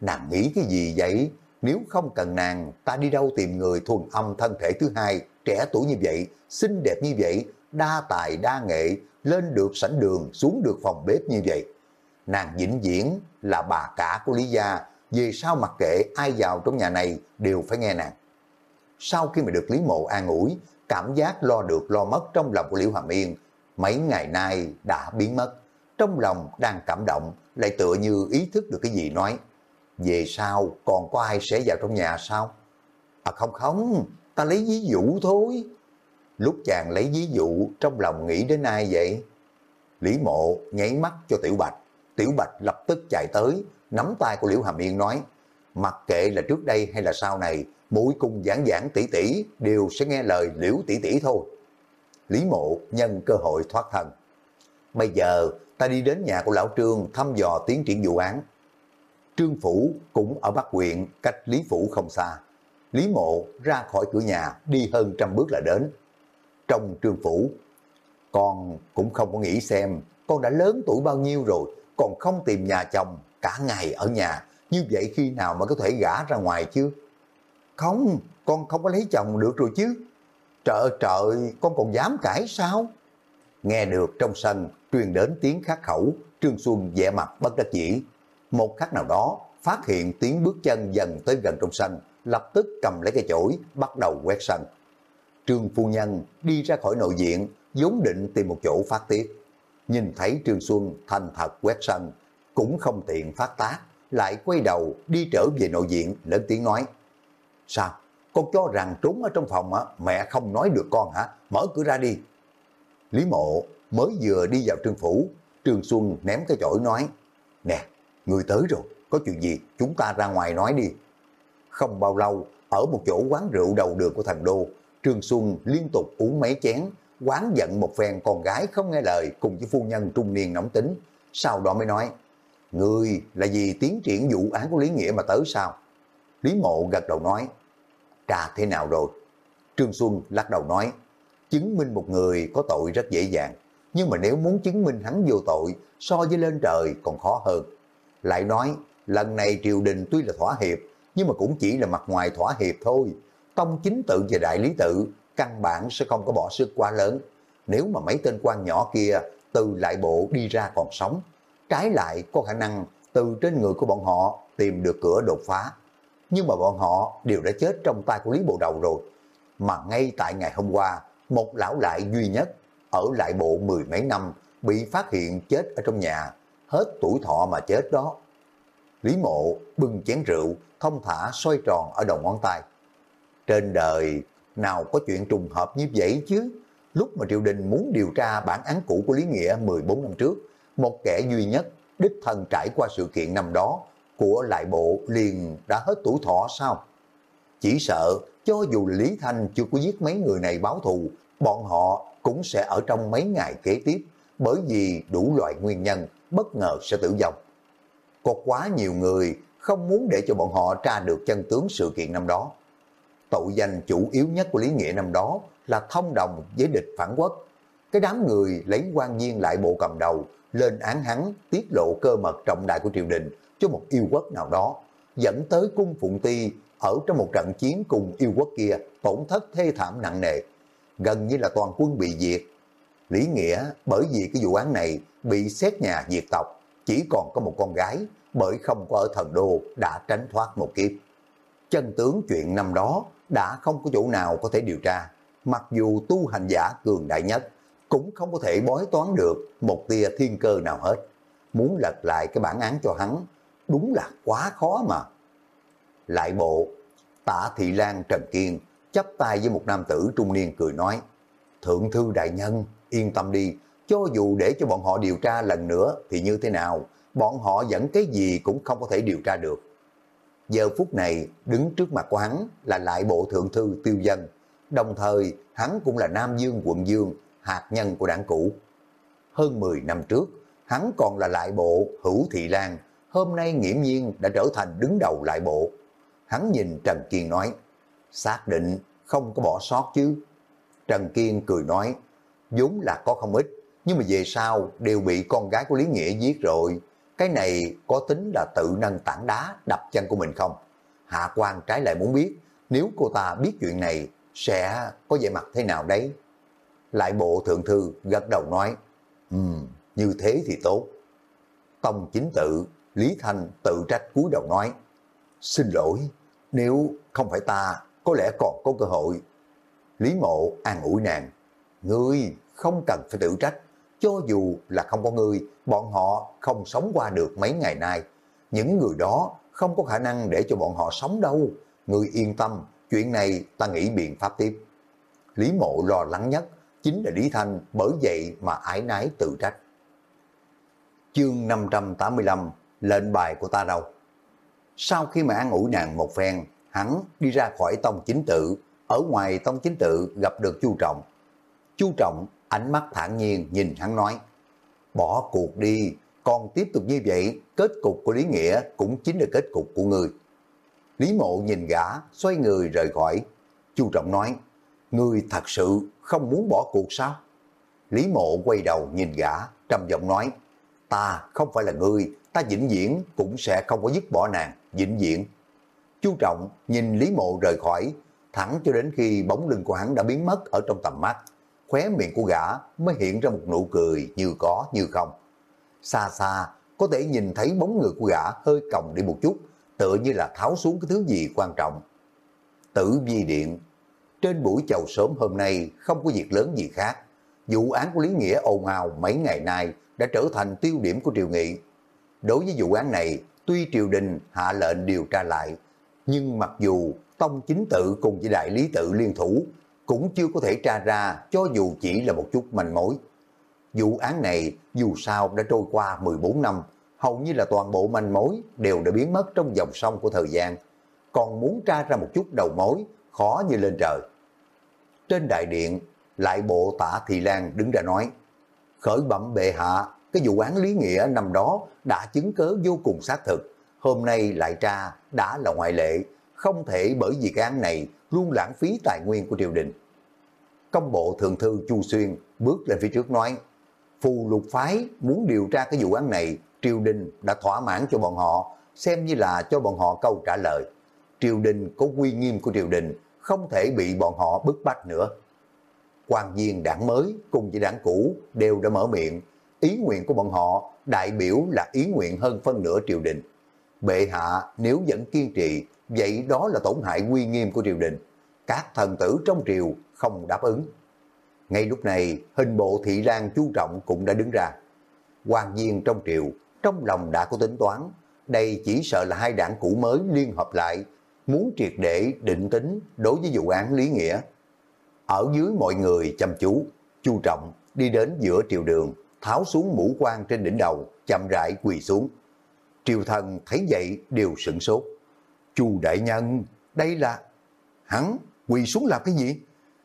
nàng nghĩ cái gì vậy? Nếu không cần nàng, ta đi đâu tìm người thuần âm thân thể thứ hai, trẻ tuổi như vậy, xinh đẹp như vậy, đa tài đa nghệ, lên được sảnh đường, xuống được phòng bếp như vậy. Nàng vĩnh viễn là bà cả của Lý Gia, về sau mặc kệ ai vào trong nhà này đều phải nghe nàng. Sau khi mà được Lý Mộ an ủi, cảm giác lo được lo mất trong lòng của Liễu Hàm Yên, mấy ngày nay đã biến mất. Trong lòng đang cảm động, lại tựa như ý thức được cái gì nói. Về sau còn có ai sẽ vào trong nhà sao? À không không, ta lấy ví dụ thôi. Lúc chàng lấy ví dụ trong lòng nghĩ đến ai vậy? Lý mộ nháy mắt cho Tiểu Bạch. Tiểu Bạch lập tức chạy tới, nắm tay của Liễu Hàm Yên nói, mặc kệ là trước đây hay là sau này, mỗi cung giảng giảng tỷ tỷ đều sẽ nghe lời Liễu tỷ tỷ thôi. Lý mộ nhân cơ hội thoát thân. Bây giờ ta đi đến nhà của lão Trương thăm dò tiến triển vụ án. Trương Phủ cũng ở Bắc huyện, cách Lý Phủ không xa. Lý Mộ ra khỏi cửa nhà, đi hơn trăm bước là đến. Trong Trương Phủ, con cũng không có nghĩ xem con đã lớn tuổi bao nhiêu rồi, còn không tìm nhà chồng, cả ngày ở nhà, như vậy khi nào mà có thể gả ra ngoài chứ? Không, con không có lấy chồng được rồi chứ. Trời trời, con còn dám cãi sao? Nghe được trong sân, truyền đến tiếng khát khẩu, Trương Xuân vẻ mặt bất đắc dĩ. Một khắc nào đó, phát hiện tiếng bước chân dần tới gần trong sân, lập tức cầm lấy cái chổi, bắt đầu quét sân. Trương Phu Nhân đi ra khỏi nội diện, vốn định tìm một chỗ phát tiết. Nhìn thấy Trương Xuân thành thật quét sân, cũng không tiện phát tác, lại quay đầu đi trở về nội diện, lớn tiếng nói. Sao? Con cho rằng trốn ở trong phòng á, mẹ không nói được con hả? Mở cửa ra đi. Lý mộ mới vừa đi vào trương phủ, Trương Xuân ném cái chổi nói, Nè, người tới rồi, có chuyện gì chúng ta ra ngoài nói đi. Không bao lâu, ở một chỗ quán rượu đầu đường của thành đô, Trương Xuân liên tục uống mấy chén, quán giận một phen con gái không nghe lời cùng với phu nhân trung niên nóng tính. Sau đó mới nói, Người là vì tiến triển vụ án của Lý Nghĩa mà tới sao? Lý Mộ gật đầu nói, trà thế nào rồi? Trương Xuân lắc đầu nói, chứng minh một người có tội rất dễ dàng, nhưng mà nếu muốn chứng minh hắn vô tội, so với lên trời còn khó hơn. Lại nói, lần này triều đình tuy là thỏa hiệp, nhưng mà cũng chỉ là mặt ngoài thỏa hiệp thôi. Tông chính tự và đại lý tự, căn bản sẽ không có bỏ sức quá lớn. Nếu mà mấy tên quan nhỏ kia từ lại bộ đi ra còn sống, trái lại có khả năng từ trên người của bọn họ tìm được cửa đột phá. Nhưng mà bọn họ đều đã chết trong tay của Lý Bộ Đầu rồi. Mà ngay tại ngày hôm qua, một lão lại duy nhất ở lại bộ mười mấy năm bị phát hiện chết ở trong nhà, hết tuổi thọ mà chết đó. Lý Mộ bưng chén rượu, thông thả xoay tròn ở đầu ngón tay. Trên đời nào có chuyện trùng hợp như vậy chứ? Lúc mà triều đình muốn điều tra bản án cũ của Lý Nghĩa 14 năm trước, một kẻ duy nhất đích thân trải qua sự kiện năm đó của lại bộ liền đã hết tuổi thọ sao? Chỉ sợ cho dù Lý Thanh chưa có giết mấy người này báo thù, bọn họ cũng sẽ ở trong mấy ngày kế tiếp bởi vì đủ loại nguyên nhân bất ngờ sẽ tử vong. Có quá nhiều người không muốn để cho bọn họ tra được chân tướng sự kiện năm đó. Tội danh chủ yếu nhất của Lý Nghĩa năm đó là thông đồng với địch phản quốc. Cái đám người lấy quan viên lại bộ cầm đầu lên án hắn tiết lộ cơ mật trọng đại của triều đình cho một yêu quốc nào đó, dẫn tới cung Phụng Ti ở trong một trận chiến cùng yêu quốc kia tổn thất thê thảm nặng nề, gần như là toàn quân bị diệt. Lý Nghĩa bởi vì cái vụ án này bị xét nhà diệt tộc, chỉ còn có một con gái, bởi không có ở thần đô đã tránh thoát một kiếp. Chân tướng chuyện năm đó đã không có chỗ nào có thể điều tra, mặc dù tu hành giả cường đại nhất, cũng không có thể bói toán được một tia thiên cơ nào hết. Muốn lật lại cái bản án cho hắn, đúng là quá khó mà. Lại bộ, tả thị lan Trần Kiên chắp tay với một nam tử trung niên cười nói, Thượng thư đại nhân, yên tâm đi, cho dù để cho bọn họ điều tra lần nữa thì như thế nào, bọn họ vẫn cái gì cũng không có thể điều tra được. Giờ phút này, đứng trước mặt của hắn là lại bộ thượng thư tiêu dân, đồng thời hắn cũng là Nam Dương quận Dương, hạt nhân của đảng cũ. Hơn 10 năm trước, hắn còn là lại bộ hữu thị lan, hôm nay nghiễm nhiên đã trở thành đứng đầu lại bộ. Hắn nhìn Trần Kiên nói, xác định không có bỏ sót chứ. Trần Kiên cười nói, vốn là có không ít, nhưng mà về sau đều bị con gái của Lý Nghĩa giết rồi. Cái này có tính là tự nâng tảng đá đập chân của mình không? Hạ quan trái lại muốn biết, nếu cô ta biết chuyện này, sẽ có vẻ mặt thế nào đấy? Lại bộ thượng thư gật đầu nói, Ừm, như thế thì tốt. Tông chính tự, Lý Thanh tự trách cúi đầu nói, Xin lỗi, nếu không phải ta, có lẽ còn có cơ hội. Lý mộ an ủi nàng, Ngươi không cần phải tự trách, cho dù là không có ngươi, bọn họ không sống qua được mấy ngày nay. Những người đó không có khả năng để cho bọn họ sống đâu. Ngươi yên tâm, chuyện này ta nghĩ biện pháp tiếp. Lý mộ lo lắng nhất chính là Lý Thanh bởi vậy mà ái nái tự trách. Chương 585 Lệnh bài của ta đâu? Sau khi mà an ủi nàng một phen, hắn đi ra khỏi tông chính tự, ở ngoài tông chính tự gặp được Chu Trọng. Chu Trọng ánh mắt thản nhiên nhìn hắn nói, bỏ cuộc đi, còn tiếp tục như vậy, kết cục của Lý Nghĩa cũng chính là kết cục của người. Lý Mộ nhìn gã, xoay người rời khỏi. Chu Trọng nói, người thật sự không muốn bỏ cuộc sao? Lý Mộ quay đầu nhìn gã, trầm giọng nói, ta không phải là người, ta vĩnh viễn cũng sẽ không có dứt bỏ nàng, vĩnh viễn. Chu Trọng nhìn Lý Mộ rời khỏi, thẳng cho đến khi bóng lưng của hắn đã biến mất ở trong tầm mắt, khóe miệng của gã mới hiện ra một nụ cười như có như không. Xa xa, có thể nhìn thấy bóng người của gã hơi còng đi một chút, tựa như là tháo xuống cái thứ gì quan trọng. Tử vi điện, trên buổi chầu sớm hôm nay không có việc lớn gì khác. Vụ án của Lý Nghĩa ồn ào mấy ngày nay đã trở thành tiêu điểm của triều nghị. Đối với vụ án này, tuy triều đình hạ lệnh điều tra lại, nhưng mặc dù Tông Chính Tự cùng với Đại Lý Tự liên thủ, cũng chưa có thể tra ra cho dù chỉ là một chút manh mối. Vụ án này dù sao đã trôi qua 14 năm, hầu như là toàn bộ manh mối đều đã biến mất trong dòng sông của thời gian. Còn muốn tra ra một chút đầu mối, khó như lên trời. Trên đại điện, lại bộ tả Thị Lan đứng ra nói, khởi bẩm bệ hạ, cái vụ án lý nghĩa năm đó đã chứng cớ vô cùng xác thực, hôm nay lại tra đã là ngoại lệ, không thể bởi vì cái án này luôn lãng phí tài nguyên của triều đình. Công bộ thượng thư Chu Xuyên bước lên phía trước nói, phù lục phái muốn điều tra cái vụ án này, triều đình đã thỏa mãn cho bọn họ, xem như là cho bọn họ câu trả lời. Triều đình có quy nghiêm của triều đình, không thể bị bọn họ bức bách nữa. quan viên đảng mới cùng với đảng cũ đều đã mở miệng, ý nguyện của bọn họ đại biểu là ý nguyện hơn phân nửa triều đình. Bệ hạ nếu vẫn kiên trì, vậy đó là tổn hại uy nghiêm của triều đình. Các thần tử trong triều không đáp ứng. Ngay lúc này, hình bộ thị lang chú trọng cũng đã đứng ra. quan viên trong triều, trong lòng đã có tính toán, đây chỉ sợ là hai đảng cũ mới liên hợp lại, muốn triệt để định tính đối với vụ án lý nghĩa. Ở dưới mọi người chăm chú, chu trọng đi đến giữa triều đường, tháo xuống mũ quan trên đỉnh đầu, chậm rãi quỳ xuống. Triều thần thấy vậy đều sửng sốt. Chu đại nhân, đây là... Hắn quỳ xuống làm cái gì?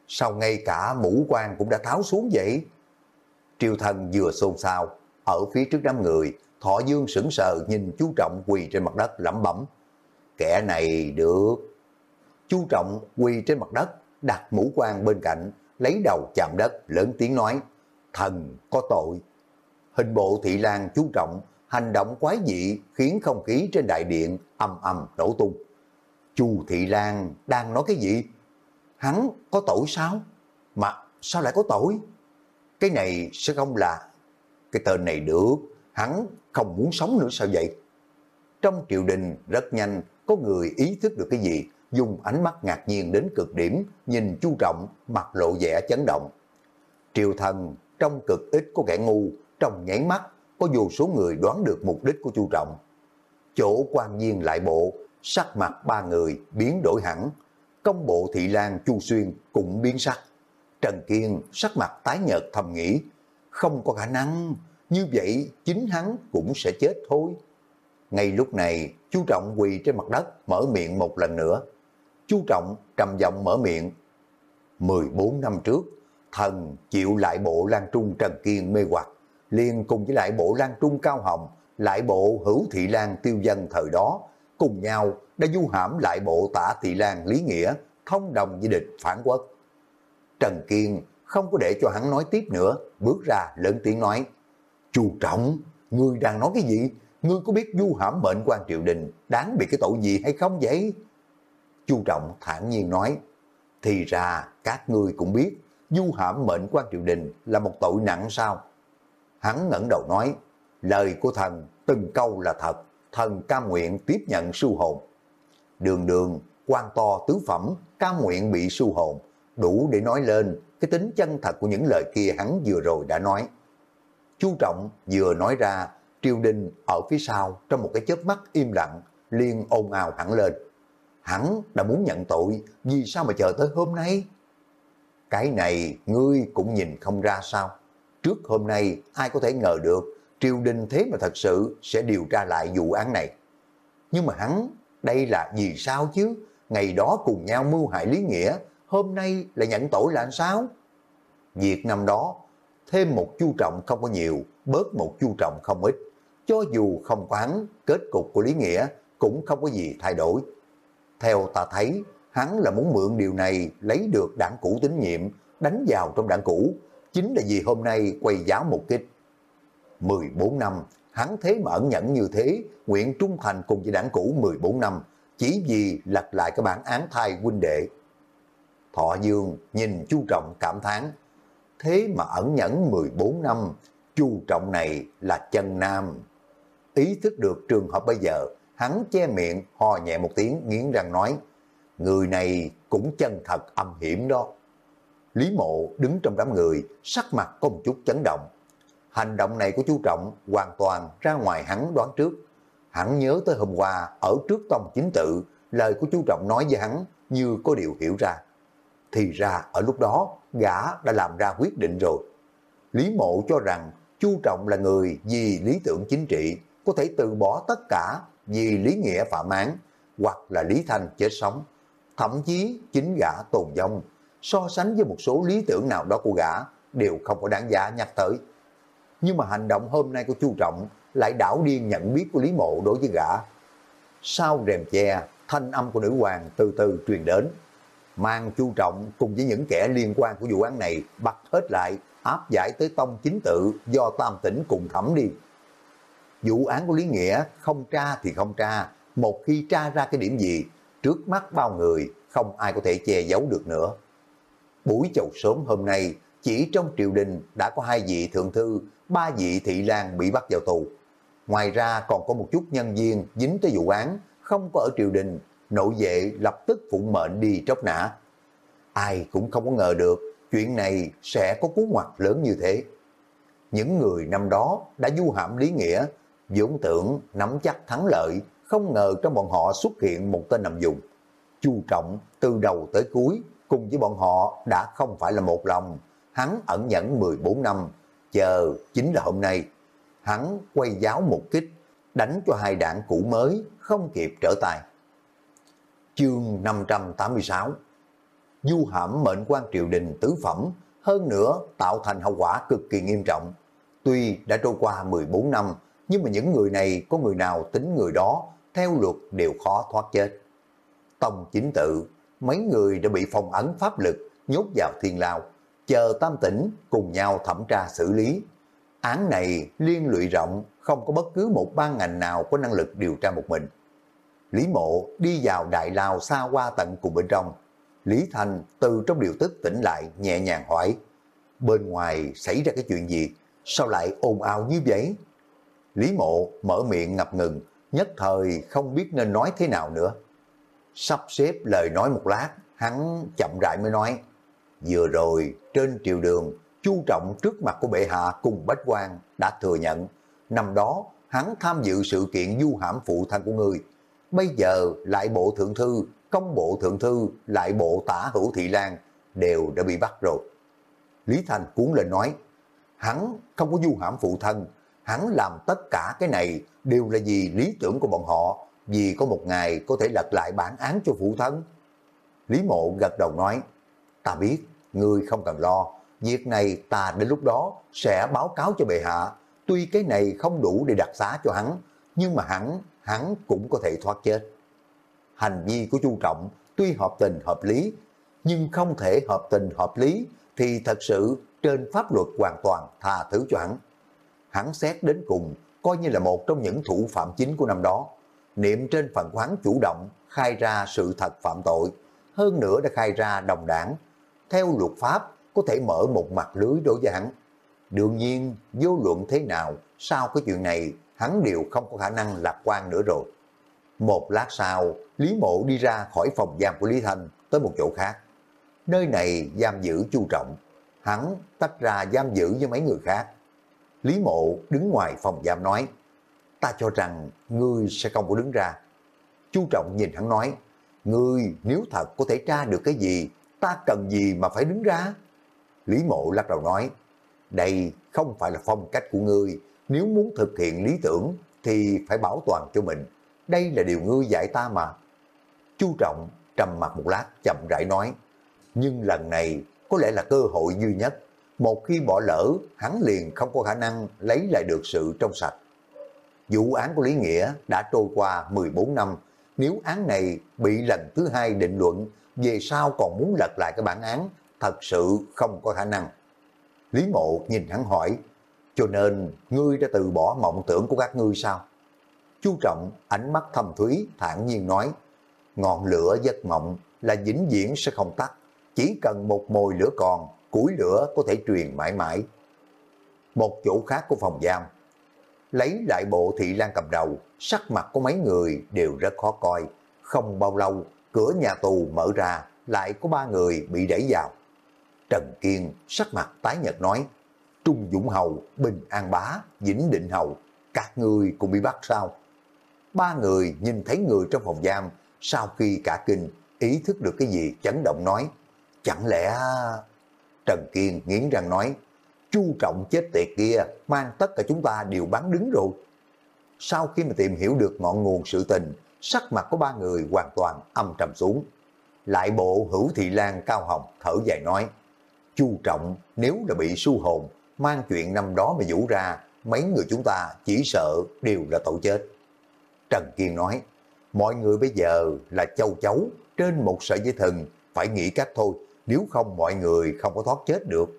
Sao ngay cả mũ quan cũng đã tháo xuống vậy? Triều thần vừa xôn xao, ở phía trước đám người, Thọ Dương sững sờ nhìn chú Trọng quỳ trên mặt đất lẩm bẩm. Kẻ này được. Chú Trọng quỳ trên mặt đất, đặt mũ quan bên cạnh, lấy đầu chạm đất, lớn tiếng nói, thần có tội. Hình bộ thị lang chú Trọng, hành động quái dị khiến không khí trên đại điện âm âm nổ tung. Chu Thị Lan đang nói cái gì? Hắn có tội sao? Mà sao lại có tội? Cái này sẽ không là... Cái tên này được, hắn không muốn sống nữa sao vậy? Trong triều đình rất nhanh có người ý thức được cái gì, dùng ánh mắt ngạc nhiên đến cực điểm, nhìn chu trọng, mặt lộ vẻ chấn động. Triều thần trong cực ít có kẻ ngu, trong nháy mắt có vô số người đoán được mục đích của chu trọng. Chỗ quan viên lại bộ, sắc mặt ba người biến đổi hẳn, công bộ thị lan chu xuyên cũng biến sắc. Trần Kiên sắc mặt tái nhợt thầm nghĩ, không có khả năng, như vậy chính hắn cũng sẽ chết thôi. Ngay lúc này, chú Trọng quỳ trên mặt đất mở miệng một lần nữa. Chú Trọng trầm giọng mở miệng. 14 năm trước, thần chịu lại bộ Lan Trung Trần Kiên mê hoặc, liền cùng với lại bộ Lan Trung Cao Hồng, lại bộ Hữu Thị Lan tiêu dân thời đó, cùng nhau đã du hãm lại bộ tả Thị Lan Lý Nghĩa, thông đồng với địch phản quốc. Trần Kiên không có để cho hắn nói tiếp nữa, bước ra lớn tiếng nói, Chu Trọng, ngươi đang nói cái gì? Ngươi có biết du hãm mệnh quan triều đình đáng bị cái tội gì hay không vậy? Chu Trọng thản nhiên nói, thì ra các ngươi cũng biết du hãm mệnh quan triều đình là một tội nặng sao? Hắn ngẩng đầu nói, lời của thần từng câu là thật, thần cam nguyện tiếp nhận su hồn. Đường đường, quan to tứ phẩm, cam nguyện bị su hồn, đủ để nói lên cái tính chân thật của những lời kia hắn vừa rồi đã nói. Chu Trọng vừa nói ra, triều đình ở phía sau trong một cái chớp mắt im lặng, liền ồn ào hẳn lên. Hắn đã muốn nhận tội, vì sao mà chờ tới hôm nay? Cái này ngươi cũng nhìn không ra sao? Trước hôm nay ai có thể ngờ được triều đình thế mà thật sự sẽ điều tra lại vụ án này. Nhưng mà hắn, đây là vì sao chứ? Ngày đó cùng nhau mưu hại Lý Nghĩa, hôm nay lại nhận tội là sao? Việc năm đó, thêm một chu trọng không có nhiều, bớt một chu trọng không ít. Cho dù không có hắn, kết cục của Lý Nghĩa cũng không có gì thay đổi. Theo ta thấy, hắn là muốn mượn điều này lấy được đảng cũ tín nhiệm, đánh vào trong đảng cũ. Chính là vì hôm nay quay giáo một kích. 14 năm, hắn thế mà ẩn nhẫn như thế, nguyện trung thành cùng với đảng cũ 14 năm, chỉ vì lật lại cái bản án thai huynh đệ. Thọ Dương nhìn Chu Trọng cảm thán thế mà ẩn nhẫn 14 năm, Chu Trọng này là chân nam. Ý thức được trường hợp bây giờ, hắn che miệng, ho nhẹ một tiếng, nghiến răng nói, người này cũng chân thật âm hiểm đó. Lý mộ đứng trong đám người, sắc mặt có một chút chấn động. Hành động này của chú Trọng hoàn toàn ra ngoài hắn đoán trước. Hắn nhớ tới hôm qua ở trước tông chính tự, lời của chú Trọng nói với hắn như có điều hiểu ra. Thì ra ở lúc đó gã đã làm ra quyết định rồi. Lý mộ cho rằng chú Trọng là người vì lý tưởng chính trị có thể từ bỏ tất cả vì lý nghĩa phạm án hoặc là Lý Thanh chết sống. Thậm chí chính gã tồn vong so sánh với một số lý tưởng nào đó của gã đều không có đáng giá nhắc tới. Nhưng mà hành động hôm nay của Chu Trọng lại đảo điên nhận biết của Lý Mộ đối với gã. Sau rèm che, thanh âm của nữ hoàng từ từ truyền đến. Mang Chu Trọng cùng với những kẻ liên quan của vụ án này bắt hết lại, áp giải tới tông chính tự do tam tỉnh cùng thẩm đi. Vụ án của Lý Nghĩa không tra thì không tra, một khi tra ra cái điểm gì, trước mắt bao người không ai có thể che giấu được nữa. Buổi chầu sớm hôm nay, chỉ trong triều đình đã có hai vị thượng thư, ba vị thị lang bị bắt vào tù. Ngoài ra còn có một chút nhân viên dính tới vụ án, không có ở triều đình, nội vệ lập tức phụng mệnh đi tróc nã. Ai cũng không có ngờ được chuyện này sẽ có cú ngoặt lớn như thế. Những người năm đó đã du hạm lý nghĩa, vốn tưởng nắm chắc thắng lợi, không ngờ trong bọn họ xuất hiện một tên nằm dùng. Chu trọng từ đầu tới cuối, cùng với bọn họ đã không phải là một lòng. Hắn ẩn nhẫn 14 năm, chờ chính là hôm nay. Hắn quay giáo một kích, đánh cho hai đạn cũ mới, không kịp trở tay. Chương 586 Du hãm mệnh quan triều đình tứ phẩm, hơn nữa tạo thành hậu quả cực kỳ nghiêm trọng. Tuy đã trôi qua 14 năm, nhưng mà những người này có người nào tính người đó, theo luật đều khó thoát chết. Tông chính tự, mấy người đã bị phong ấn pháp lực, nhốt vào thiên lao, chờ tam tỉnh cùng nhau thẩm tra xử lý. Án này liên lụy rộng, không có bất cứ một ban ngành nào có năng lực điều tra một mình. Lý Mộ đi vào đại lao xa qua tận cùng bên trong. Lý Thành từ trong điều tức tỉnh lại nhẹ nhàng hỏi, bên ngoài xảy ra cái chuyện gì, sao lại ồn ào như vậy? Lý Mộ mở miệng ngập ngừng, nhất thời không biết nên nói thế nào nữa. Sắp xếp lời nói một lát, hắn chậm rãi mới nói, vừa rồi trên triều đường, chu trọng trước mặt của bệ hạ cùng Bách quan đã thừa nhận, năm đó hắn tham dự sự kiện du hãm phụ thân của người, Bây giờ lại bộ thượng thư, công bộ thượng thư, lại bộ tả hữu thị lan đều đã bị bắt rồi. Lý Thành cuốn lên nói, hắn không có du hãm phụ thân, hắn làm tất cả cái này đều là vì lý tưởng của bọn họ, vì có một ngày có thể lật lại bản án cho phụ thân. Lý Mộ gật đầu nói, ta biết, ngươi không cần lo, việc này ta đến lúc đó sẽ báo cáo cho bệ hạ, tuy cái này không đủ để đặc xá cho hắn, nhưng mà hắn hắn cũng có thể thoát chết. Hành vi của Chu Trọng tuy hợp tình hợp lý, nhưng không thể hợp tình hợp lý thì thật sự trên pháp luật hoàn toàn tha thứ cho hắn. Hắn xét đến cùng, coi như là một trong những thủ phạm chính của năm đó. Niệm trên phần của hắn chủ động khai ra sự thật phạm tội, hơn nữa đã khai ra đồng đảng. Theo luật pháp, có thể mở một mặt lưới đối với hắn. Đương nhiên, vô luận thế nào, sau cái chuyện này, hắn đều không có khả năng lạc quan nữa rồi. Một lát sau, Lý Mộ đi ra khỏi phòng giam của Lý Thanh tới một chỗ khác. Nơi này giam giữ chu trọng. Hắn tách ra giam giữ với mấy người khác. Lý Mộ đứng ngoài phòng giam nói, ta cho rằng ngươi sẽ không có đứng ra. Chu Trọng nhìn hắn nói, ngươi nếu thật có thể tra được cái gì, ta cần gì mà phải đứng ra? Lý Mộ lắc đầu nói, đây không phải là phong cách của ngươi, nếu muốn thực hiện lý tưởng thì phải bảo toàn cho mình. Đây là điều ngươi dạy ta mà. Chu Trọng trầm mặt một lát chậm rãi nói, nhưng lần này có lẽ là cơ hội duy nhất. Một khi bỏ lỡ, hắn liền không có khả năng lấy lại được sự trong sạch. Vụ án của Lý Nghĩa đã trôi qua 14 năm, nếu án này bị lần thứ hai định luận, về sau còn muốn lật lại cái bản án, thật sự không có khả năng. Lý Mộ nhìn hắn hỏi, cho nên ngươi đã từ bỏ mộng tưởng của các ngươi sao? Chú Trọng ánh mắt thâm thúy thản nhiên nói, ngọn lửa giấc mộng là vĩnh viễn sẽ không tắt, chỉ cần một mồi lửa còn, củi lửa có thể truyền mãi mãi. Một chỗ khác của phòng giam, lấy lại bộ thị lan cầm đầu, sắc mặt của mấy người đều rất khó coi. Không bao lâu, cửa nhà tù mở ra, lại có ba người bị đẩy vào. Trần Kiên sắc mặt tái nhật nói, Trung Dũng Hầu, Bình An Bá, Vĩnh Định Hầu, các người cũng bị bắt sao? Ba người nhìn thấy người trong phòng giam, sau khi cả kinh, ý thức được cái gì chấn động nói, chẳng lẽ... Trần Kiên nghiến răng nói, chu trọng chết tiệt kia mang tất cả chúng ta đều bắn đứng rồi. Sau khi mà tìm hiểu được ngọn nguồn sự tình, sắc mặt của ba người hoàn toàn âm trầm xuống. Lại bộ hữu thị lan cao hồng thở dài nói, chu trọng nếu là bị su hồn, mang chuyện năm đó mà vũ ra, mấy người chúng ta chỉ sợ đều là tội chết. Trần Kiên nói, mọi người bây giờ là châu chấu trên một sợi dây thừng, phải nghĩ cách thôi, nếu không mọi người không có thoát chết được.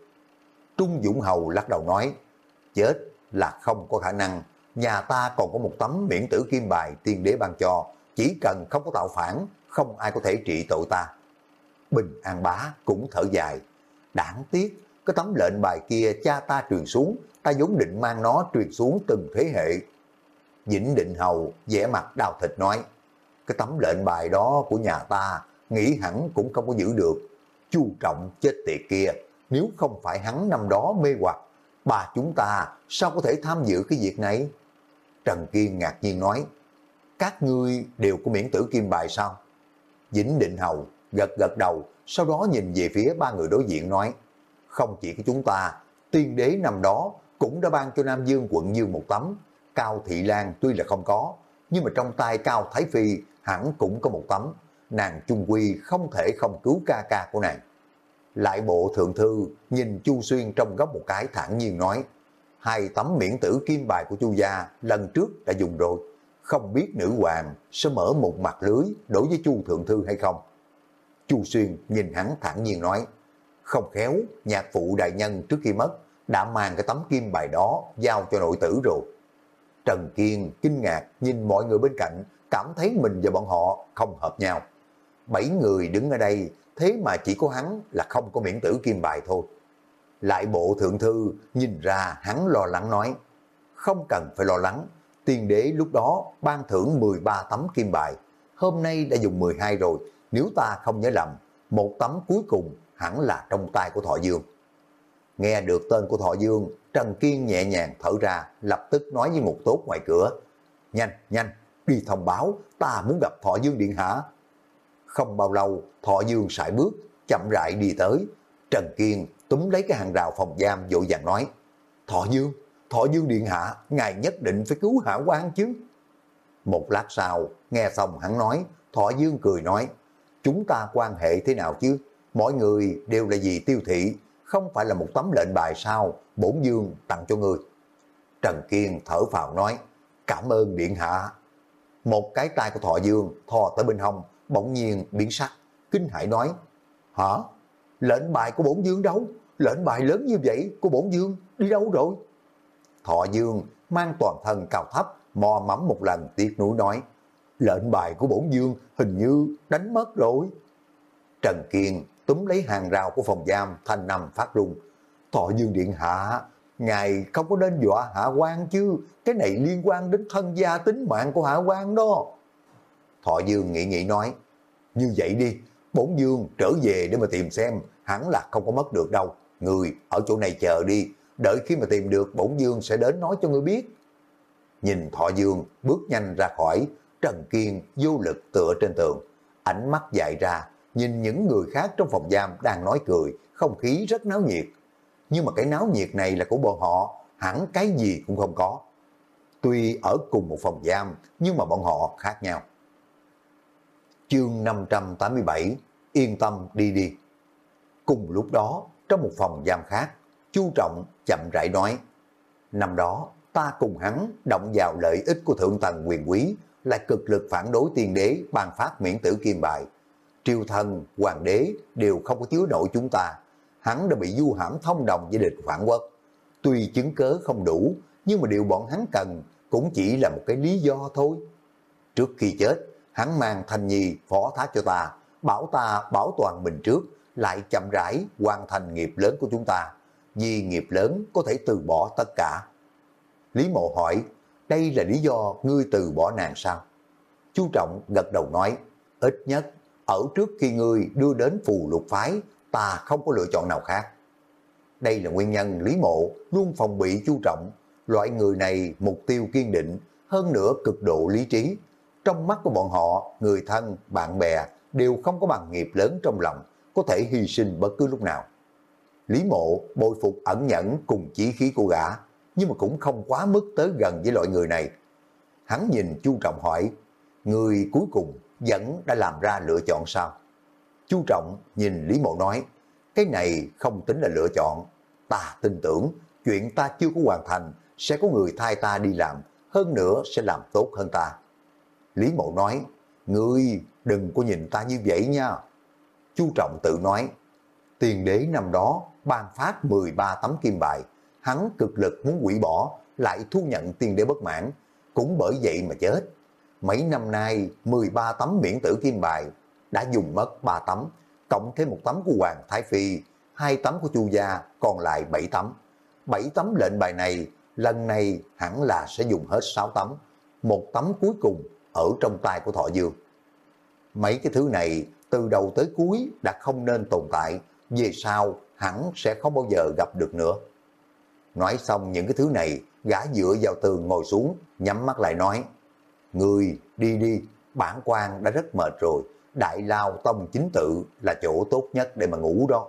Trung Dũng Hầu lắc đầu nói, chết là không có khả năng, nhà ta còn có một tấm miễn tử kim bài tiên đế ban cho, chỉ cần không có tạo phản, không ai có thể trị tội ta. Bình An Bá cũng thở dài, đáng tiếc, cái tấm lệnh bài kia cha ta truyền xuống, ta vốn định mang nó truyền xuống từng thế hệ. Vĩnh Định Hầu vẻ mặt đau thịt nói, cái tấm lệnh bài đó của nhà ta, nghĩ hẳn cũng không có giữ được. Chu trọng chết tiệt kia, nếu không phải hắn năm đó mê hoặc, bà chúng ta sao có thể tham dự cái việc này? Trần Kiên ngạc nhiên nói, các ngươi đều có miễn tử kim bài sao? Vĩnh Định Hầu gật gật đầu, sau đó nhìn về phía ba người đối diện nói, không chỉ có chúng ta, tiên đế năm đó cũng đã ban cho Nam Dương quận Dương một tấm, Cao Thị Lan tuy là không có, nhưng mà trong tay Cao Thái Phi hẳn cũng có một tấm, nàng trung quy không thể không cứu ca ca của nàng. Lại bộ thượng thư nhìn Chu Xuyên trong góc một cái thản nhiên nói, hai tấm miễn tử kim bài của Chu gia lần trước đã dùng rồi, không biết nữ hoàng sẽ mở một mặt lưới đối với Chu thượng thư hay không. Chu Xuyên nhìn hắn thản nhiên nói, không khéo nhạc phụ đại nhân trước khi mất đã mang cái tấm kim bài đó giao cho nội tử rồi. Trần Kiên kinh ngạc nhìn mọi người bên cạnh, cảm thấy mình và bọn họ không hợp nhau. Bảy người đứng ở đây, thế mà chỉ có hắn là không có miễn tử kim bài thôi. Lại bộ thượng thư nhìn ra hắn lo lắng nói, không cần phải lo lắng, tiên đế lúc đó ban thưởng 13 tấm kim bài, hôm nay đã dùng 12 rồi, nếu ta không nhớ lầm, một tấm cuối cùng hẳn là trong tay của Thọ Dương. Nghe được tên của Thọ Dương, Trần Kiên nhẹ nhàng thở ra, lập tức nói với một tốt ngoài cửa. Nhanh, nhanh, đi thông báo, ta muốn gặp Thọ Dương Điện Hạ. Không bao lâu, Thọ Dương sải bước, chậm rãi đi tới. Trần Kiên túm lấy cái hàng rào phòng giam vội vàng nói, Thọ Dương, Thọ Dương Điện Hạ, ngài nhất định phải cứu Hạ quan chứ. Một lát sau, nghe xong hắn nói, Thọ Dương cười nói, chúng ta quan hệ thế nào chứ? Mọi người đều là gì tiêu thị, không phải là một tấm lệnh bài sao, bổn dương tặng cho người. Trần Kiên thở phào nói, cảm ơn điện hạ. Một cái tay của Thọ Dương thò tới bên hông, bỗng nhiên biến sắc, kinh hãi nói, hả? Lệnh bài của bổn dương đâu? lệnh bài lớn như vậy của bổn dương đi đâu rồi? Thọ dương mang toàn thân cao thấp, mò mẫm một lần tiếc nuối nói, lệnh bài của bổn dương hình như đánh mất rồi. Trần Kiên túm lấy hàng rào của phòng giam thanh nằm phát rung. Thọ dương điện hạ, ngài không có nên dọa hạ quan chứ, cái này liên quan đến thân gia tính mạng của hạ quan đó. Thọ dương nghĩ nghĩ nói, như vậy đi, bổn dương trở về để mà tìm xem, hẳn là không có mất được đâu. Người ở chỗ này chờ đi, đợi khi mà tìm được bổn dương sẽ đến nói cho ngươi biết. Nhìn Thọ Dương bước nhanh ra khỏi, Trần Kiên vô lực tựa trên tường, ánh mắt dại ra, nhìn những người khác trong phòng giam đang nói cười, không khí rất náo nhiệt. Nhưng mà cái náo nhiệt này là của bọn họ, hẳn cái gì cũng không có. Tuy ở cùng một phòng giam, nhưng mà bọn họ khác nhau. Chương 587 Yên tâm đi đi Cùng lúc đó, trong một phòng giam khác, Chu Trọng chậm rãi nói Năm đó, ta cùng hắn động vào lợi ích của thượng tầng quyền quý, lại cực lực phản đối tiên đế ban phát miễn tử kim bài. Triều thần, hoàng đế đều không có chứa nổi chúng ta. Hắn đã bị du hãm thông đồng với địch phản quốc. Tuy chứng cớ không đủ, nhưng mà điều bọn hắn cần cũng chỉ là một cái lý do thôi. Trước khi chết, hắn mang thanh nhi phó thác cho ta, bảo ta bảo toàn mình trước, lại chậm rãi hoàn thành nghiệp lớn của chúng ta. Vì nghiệp lớn có thể từ bỏ tất cả. Lý Mộ hỏi, đây là lý do ngươi từ bỏ nàng sao? Chú Trọng gật đầu nói, ít nhất ở trước khi ngươi đưa đến phù lục phái, ta không có lựa chọn nào khác. Đây là nguyên nhân Lý Mộ luôn phòng bị chú Trọng, loại người này mục tiêu kiên định, hơn nữa cực độ lý trí. Trong mắt của bọn họ, người thân, bạn bè đều không có bằng nghiệp lớn trong lòng, có thể hy sinh bất cứ lúc nào. Lý Mộ bồi phục ẩn nhẫn cùng chỉ khí của gã, nhưng mà cũng không quá mức tới gần với loại người này. Hắn nhìn Chu Trọng hỏi, người cuối cùng vẫn đã làm ra lựa chọn sao? Chu Trọng nhìn Lý Mộ nói, cái này không tính là lựa chọn. Ta tin tưởng, chuyện ta chưa có hoàn thành, sẽ có người thay ta đi làm, hơn nữa sẽ làm tốt hơn ta. Lý Mộ nói, ngươi đừng có nhìn ta như vậy nha. Chu Trọng tự nói, tiền đế năm đó ban phát 13 tấm kim bài, hắn cực lực muốn quỷ bỏ, lại thu nhận tiền đế bất mãn, cũng bởi vậy mà chết. Mấy năm nay, 13 tấm miễn tử kim bài, đã dùng mất 3 tấm, cộng thêm một tấm của Hoàng Thái Phi, hai tấm của Chu Gia, còn lại 7 tấm. 7 tấm lệnh bài này, lần này hẳn là sẽ dùng hết 6 tấm, một tấm cuối cùng ở trong tay của Thọ Dương. Mấy cái thứ này từ đầu tới cuối đã không nên tồn tại, về sau hẳn sẽ không bao giờ gặp được nữa. Nói xong những cái thứ này, gã dựa vào tường ngồi xuống, nhắm mắt lại nói, Người đi đi, bản quan đã rất mệt rồi, đại lao tông chính tự là chỗ tốt nhất để mà ngủ đó.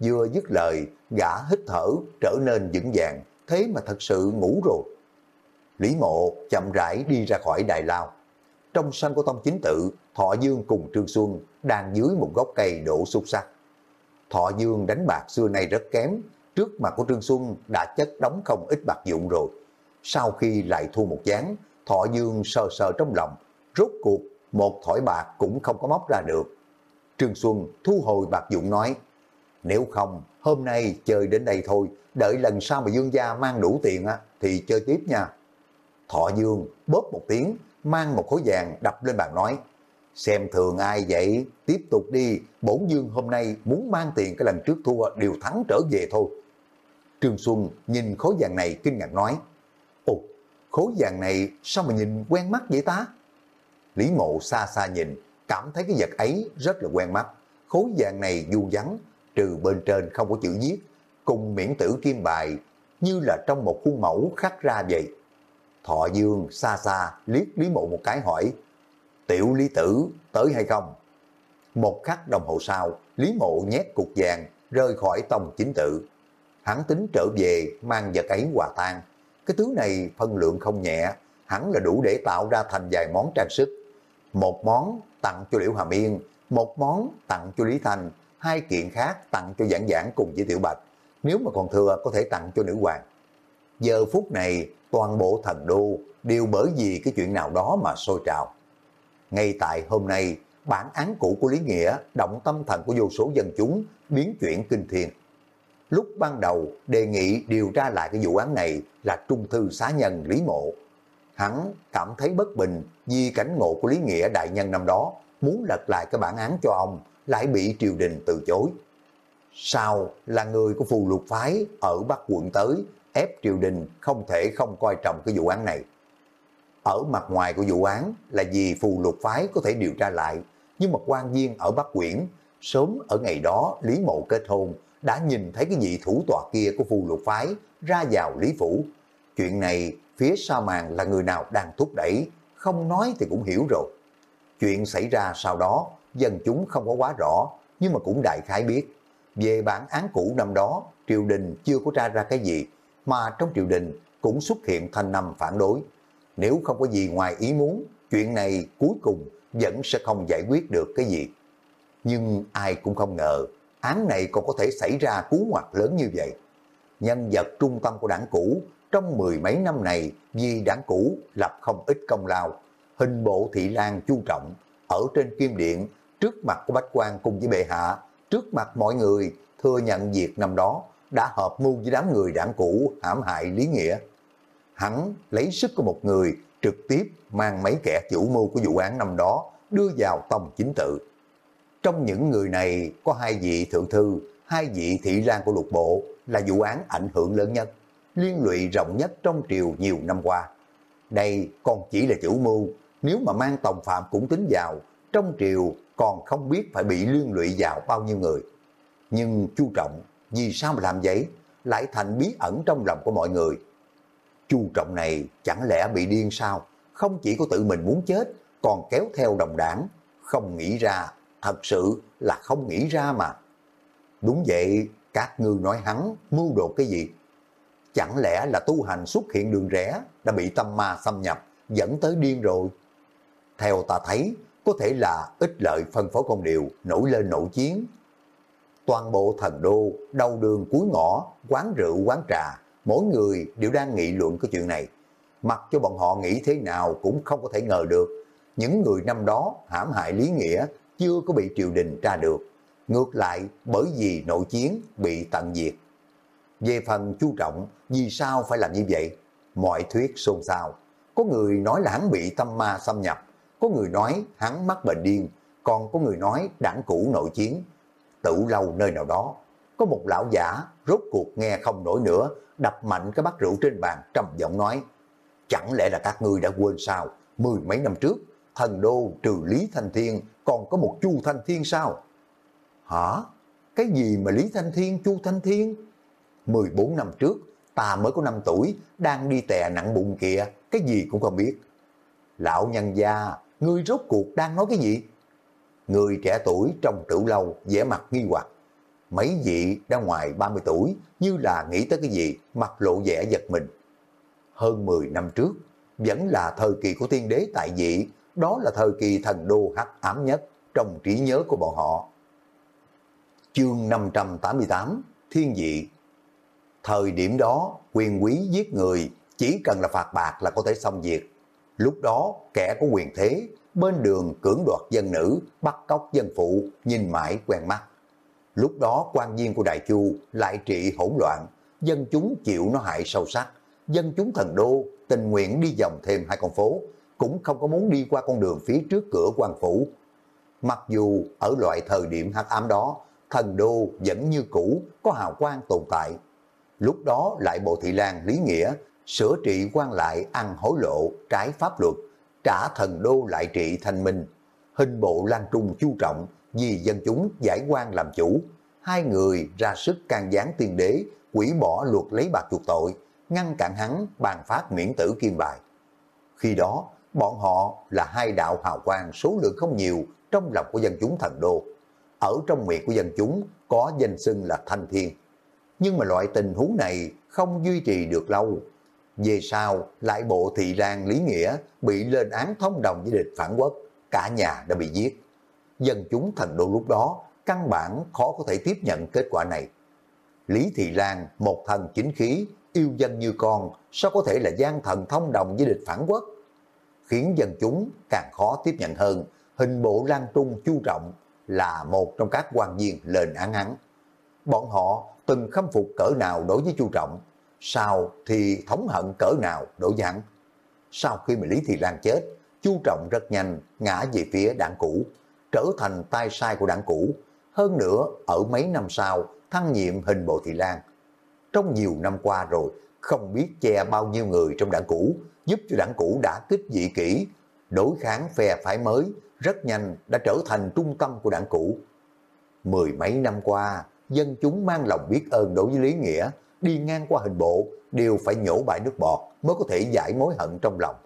Vừa dứt lời, gã hít thở trở nên vững vàng, thế mà thật sự ngủ rồi. Lý mộ chậm rãi đi ra khỏi đại lao. Trong sân của tông chính tự, Thọ Dương cùng Trương Xuân đang dưới một gốc cây đổ xúc sắc. Thọ Dương đánh bạc xưa nay rất kém, trước mặt của Trương Xuân đã chất đóng không ít bạc dụng rồi. Sau khi lại thua một gián, Thọ Dương sờ sờ trong lòng, rốt cuộc một thỏi bạc cũng không có móc ra được. Trương Xuân thu hồi bạc dụng nói, nếu không, hôm nay chơi đến đây thôi, đợi lần sau mà Dương gia mang đủ tiền á, thì chơi tiếp nha. Thọ Dương bóp một tiếng, mang một khối vàng đập lên bàn nói, xem thường ai vậy, tiếp tục đi, bổn Dương hôm nay muốn mang tiền cái lần trước thua đều thắng trở về thôi. Trương Xuân nhìn khối vàng này kinh ngạc nói, Ồ, khối vàng này sao mà nhìn quen mắt vậy ta? Lý mộ xa xa nhìn, cảm thấy cái vật ấy rất là quen mắt. Khối vàng này du vắng, trừ bên trên không có chữ viết, cùng miễn tử kim bài, như là trong một khuôn mẫu khắc ra vậy. Thọ Dương xa xa liếc Lý mộ một cái hỏi, tiểu lý tử tới hay không? Một khắc đồng hồ sau, Lý mộ nhét cục vàng rơi khỏi tông chính tự. Hắn tính trở về mang vật ấy hòa tan. Cái thứ này phân lượng không nhẹ, hắn là đủ để tạo ra thành vài món trang sức. Một món tặng cho Liễu Hàm Yên, một món tặng cho Lý Thành, hai kiện khác tặng cho Giảng Giảng cùng với Tiểu Bạch. Nếu mà còn thừa có thể tặng cho nữ hoàng. Giờ phút này, toàn bộ thần đô đều bởi vì cái chuyện nào đó mà sôi trào. Ngay tại hôm nay, bản án cũ của Lý Nghĩa động tâm thần của vô số dân chúng biến chuyển kinh thiên. lúc ban đầu đề nghị điều tra lại cái vụ án này là trung thư xá nhân Lý Mộ. Hắn cảm thấy bất bình vì cảnh ngộ của Lý Nghĩa đại nhân năm đó muốn lật lại cái bản án cho ông lại bị triều đình từ chối. Sao là người của phù lục phái ở Bắc quận tới ép triều đình không thể không coi trọng cái vụ án này. Ở mặt ngoài của vụ án là vì phù lục phái có thể điều tra lại, nhưng mà quan viên ở Bắc Quyển, sớm ở ngày đó Lý Mộ kết hôn, đã nhìn thấy cái vị thủ tọa kia của phù lục phái ra vào Lý Phủ. Chuyện này phía sau màn là người nào đang thúc đẩy, không nói thì cũng hiểu rồi. Chuyện xảy ra sau đó, dân chúng không có quá rõ, nhưng mà cũng đại khái biết. Về bản án cũ năm đó, triều đình chưa có tra ra cái gì, mà trong triều đình cũng xuất hiện thanh năm phản đối. Nếu không có gì ngoài ý muốn, chuyện này cuối cùng vẫn sẽ không giải quyết được cái gì. Nhưng ai cũng không ngờ, án này còn có thể xảy ra cú ngoặt lớn như vậy. Nhân vật trung tâm của đảng cũ trong mười mấy năm này vì đảng cũ lập không ít công lao, hình bộ thị lan chu trọng, ở trên kim điện, trước mặt của bách quan cùng với bệ hạ, trước mặt mọi người thừa nhận việc năm đó đã hợp mưu với đám người đảng cũ hãm hại Lý Nghĩa. Hắn lấy sức của một người trực tiếp mang mấy kẻ chủ mưu của vụ án năm đó đưa vào tông chính tự. Trong những người này có hai vị thượng thư, hai vị thị lan của lục bộ là vụ án ảnh hưởng lớn nhất, liên lụy rộng nhất trong triều nhiều năm qua. Đây còn chỉ là chủ mưu, nếu mà mang tòng phạm cũng tính vào, trong triều còn không biết phải bị liên lụy vào bao nhiêu người. Nhưng chu trọng, vì sao mà làm vậy? Lại thành bí ẩn trong lòng của mọi người. Chu trọng này chẳng lẽ bị điên sao? Không chỉ có tự mình muốn chết, còn kéo theo đồng đảng. Không nghĩ ra, thật sự là không nghĩ ra mà. Đúng vậy, các ngươi nói hắn mưu đồ cái gì? Chẳng lẽ là tu hành xuất hiện đường rẽ đã bị tâm ma xâm nhập, dẫn tới điên rồi? Theo ta thấy, có thể là ít lợi phân phối công điều, nổi lên nổi chiến. Toàn bộ thần đô, đầu đường cuối ngõ, quán rượu, quán trà, mỗi người đều đang nghị luận cái chuyện này. Mặc cho bọn họ nghĩ thế nào cũng không có thể ngờ được. Những người năm đó hãm hại Lý Nghĩa chưa có bị triều đình tra được. Ngược lại, bởi vì nội chiến bị tận diệt. Về phần chú trọng, vì sao phải làm như vậy? Mọi thuyết xôn xao. Có người nói là hắn bị tâm ma xâm nhập, có người nói hắn mắc bệnh điên, còn có người nói đảng cũ nội chiến. Tự lâu nơi nào đó, có một lão giả rốt cuộc nghe không nổi nữa, đập mạnh cái bát rượu trên bàn trầm giọng nói, chẳng lẽ là các ngươi đã quên sao, mười mấy năm trước, thần đô trừ Lý Thanh Thiên còn có một Chu Thanh Thiên sao? Hả? Cái gì mà Lý Thanh Thiên, Chu Thanh Thiên? 14 năm trước, ta mới có 5 tuổi, đang đi tè nặng bụng kìa, cái gì cũng không biết. Lão nhân gia, ngươi rốt cuộc đang nói cái gì? Người trẻ tuổi trong tửu lâu, vẻ mặt nghi hoặc. Mấy vị đã ngoài 30 tuổi, như là nghĩ tới cái gì, mặt lộ vẻ giật mình. Hơn 10 năm trước, vẫn là thời kỳ của tiên đế tại vị, đó là thời kỳ thần đô hắc ám nhất trong trí nhớ của bọn họ. Chương 588 Thiên dị Thời điểm đó, quyền quý giết người chỉ cần là phạt bạc là có thể xong việc. Lúc đó, kẻ có quyền thế, bên đường cưỡng đoạt dân nữ, bắt cóc dân phụ, nhìn mãi quen mắt. Lúc đó, quan viên của Đại Chu lại trị hỗn loạn, dân chúng chịu nó hại sâu sắc. Dân chúng thần đô tình nguyện đi vòng thêm hai con phố, cũng không có muốn đi qua con đường phía trước cửa quan phủ. Mặc dù ở loại thời điểm hắc ám đó, thần đô vẫn như cũ, có hào quang tồn tại. Lúc đó lại bộ thị lang Lý Nghĩa sửa trị quan lại ăn hối lộ, trái pháp luật, trả thần đô lại trị thanh minh. Hình bộ Lan Trung chu trọng vì dân chúng giải quan làm chủ. Hai người ra sức can gián tiên đế, quỷ bỏ luật lấy bạc chuộc tội, ngăn cản hắn bàn phát miễn tử kim bài. Khi đó, bọn họ là hai đạo hào quang số lượng không nhiều trong lòng của dân chúng thần đô. Ở trong miệng của dân chúng có danh xưng là thanh thiên. Nhưng mà loại tình huống này không duy trì được lâu. Về sau, lại bộ thị lang Lý Nghĩa bị lên án thông đồng với địch phản quốc, cả nhà đã bị giết. Dân chúng thần đô lúc đó căn bản khó có thể tiếp nhận kết quả này. Lý Thị Lan, một thần chính khí, yêu dân như con, sao có thể là gian thần thông đồng với địch phản quốc? Khiến dân chúng càng khó tiếp nhận hơn, hình bộ Lan Trung chu trọng là một trong các quan viên lên án hắn. Bọn họ từng khâm phục cỡ nào đối với Chu Trọng, sau thì thống hận cỡ nào đổ dạng. Sau khi mà Lý Thị Lan chết, Chu Trọng rất nhanh ngã về phía đảng cũ, trở thành tay sai của đảng cũ. Hơn nữa, ở mấy năm sau, thăng nhiệm hình bộ Thị Lan. Trong nhiều năm qua rồi, không biết che bao nhiêu người trong đảng cũ, giúp cho đảng cũ đã kích dị kỹ, đối kháng phe phái mới, rất nhanh đã trở thành trung tâm của đảng cũ. Mười mấy năm qua, dân chúng mang lòng biết ơn đối với Lý Nghĩa, đi ngang qua hình bộ đều phải nhổ bãi nước bọt mới có thể giải mối hận trong lòng.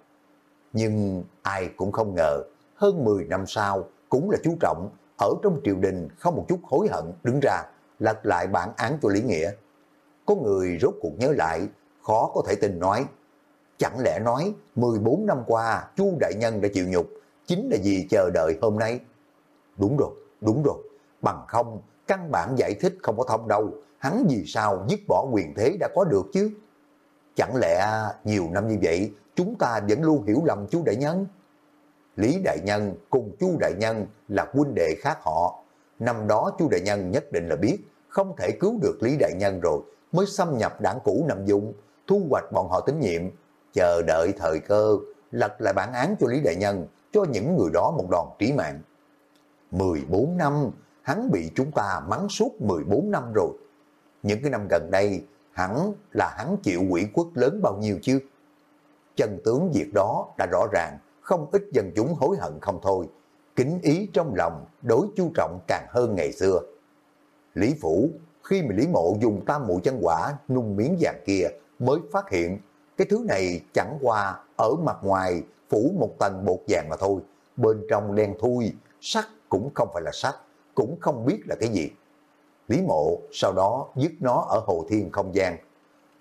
Nhưng ai cũng không ngờ, hơn 10 năm sau cũng là chú Trọng ở trong triều đình không một chút hối hận đứng ra lật lại bản án cho Lý Nghĩa. Có người rốt cuộc nhớ lại, khó có thể tin nói. Chẳng lẽ nói 14 năm qua chu đại nhân đã chịu nhục chính là vì chờ đợi hôm nay? Đúng rồi, đúng rồi. Bằng không, căn bản giải thích không có thông đâu. Hắn vì sao dứt bỏ quyền thế đã có được chứ? Chẳng lẽ nhiều năm như vậy chúng ta vẫn luôn hiểu lầm chú đại nhân? Lý đại nhân cùng chu đại nhân là huynh đệ khác họ. Năm đó chu đại nhân nhất định là biết không thể cứu được Lý đại nhân rồi mới xâm nhập đảng cũ nằm dụng, thu hoạch bọn họ tín nhiệm, chờ đợi thời cơ, lật lại bản án cho Lý đại nhân, cho những người đó một đòn trí mạng. 14 năm, hắn bị chúng ta mắng suốt 14 năm rồi. Những cái năm gần đây, hẳn là hắn chịu quỷ quốc lớn bao nhiêu chứ? Chân tướng việc đó đã rõ ràng, không ít dân chúng hối hận không thôi. Kính ý trong lòng đối chu trọng càng hơn ngày xưa. Lý Phủ, khi mà Lý Mộ dùng tam mụ chân quả nung miếng vàng kia mới phát hiện cái thứ này chẳng qua ở mặt ngoài phủ một tầng bột vàng mà thôi. Bên trong đen thui, sắt cũng không phải là sắt, cũng không biết là cái gì. Lý Mộ sau đó dứt nó ở Hồ Thiên không gian.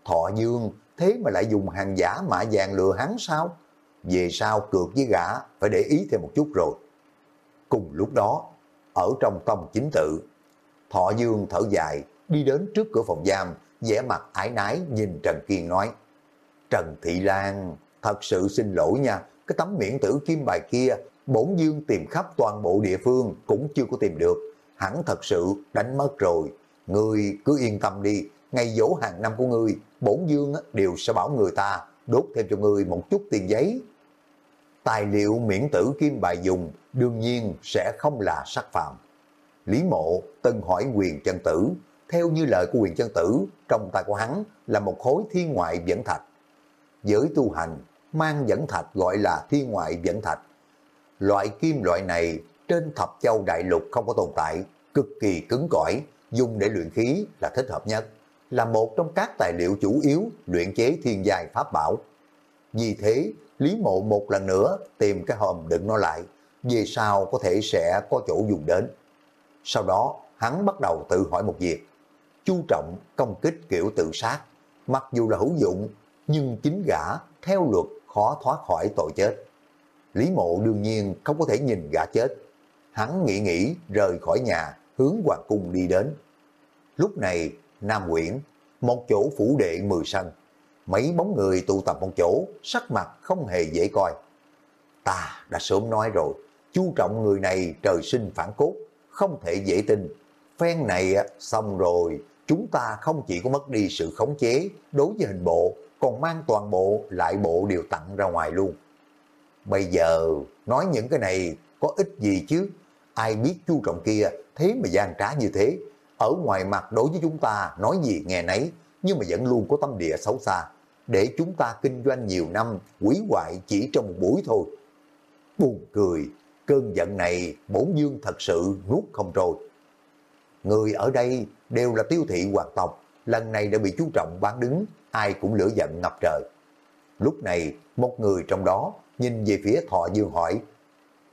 Thọ Dương thế mà lại dùng hàng giả mã vàng lừa hắn sao? Về sau cược với gã phải để ý thêm một chút rồi. Cùng lúc đó, ở trong tông chính tự, Thọ Dương thở dài, đi đến trước cửa phòng giam, vẻ mặt ái nái nhìn Trần Kiên nói, Trần Thị Lan, thật sự xin lỗi nha, cái tấm miễn tử kim bài kia, bổn dương tìm khắp toàn bộ địa phương cũng chưa có tìm được, hẳn thật sự đánh mất rồi. Ngươi cứ yên tâm đi, ngày dỗ hàng năm của ngươi, bổn dương đều sẽ bảo người ta đốt thêm cho ngươi một chút tiền giấy. Tài liệu miễn tử kim bài dùng đương nhiên sẽ không là sắc phạm. Lý mộ từng hỏi quyền chân tử, theo như lời của quyền chân tử, trong tay của hắn là một khối thiên ngoại dẫn thạch. Giới tu hành, mang dẫn thạch gọi là thiên ngoại dẫn thạch. Loại kim loại này trên thập châu đại lục không có tồn tại, cực kỳ cứng cỏi, dùng để luyện khí là thích hợp nhất, là một trong các tài liệu chủ yếu luyện chế thiên giai pháp bảo. Vì thế, Lý Mộ một lần nữa tìm cái hòm đựng nó lại, về sau có thể sẽ có chỗ dùng đến. Sau đó, hắn bắt đầu tự hỏi một việc. chú trọng công kích kiểu tự sát, mặc dù là hữu dụng, nhưng chính gã theo luật khó thoát khỏi tội chết. Lý mộ đương nhiên không có thể nhìn gã chết. Hắn nghĩ nghĩ rời khỏi nhà, hướng hoàng cung đi đến. Lúc này, Nam Quyển, một chỗ phủ đệ mười sân. Mấy bóng người tụ tập một chỗ, sắc mặt không hề dễ coi. Ta đã sớm nói rồi, chú trọng người này trời sinh phản cốt, không thể dễ tin. Phen này xong rồi, chúng ta không chỉ có mất đi sự khống chế đối với hình bộ, còn mang toàn bộ lại bộ đều tặng ra ngoài luôn. Bây giờ nói những cái này có ích gì chứ? Ai biết chu trọng kia thế mà gian trá như thế. Ở ngoài mặt đối với chúng ta nói gì nghe nấy, nhưng mà vẫn luôn có tâm địa xấu xa. Để chúng ta kinh doanh nhiều năm, quý hoại chỉ trong một buổi thôi. Buồn cười, cơn giận này bổn dương thật sự nuốt không trôi. Người ở đây đều là tiêu thị hoàng tộc, lần này đã bị chú trọng bán đứng, ai cũng lửa giận ngập trời. Lúc này, một người trong đó nhìn về phía thọ dương hỏi,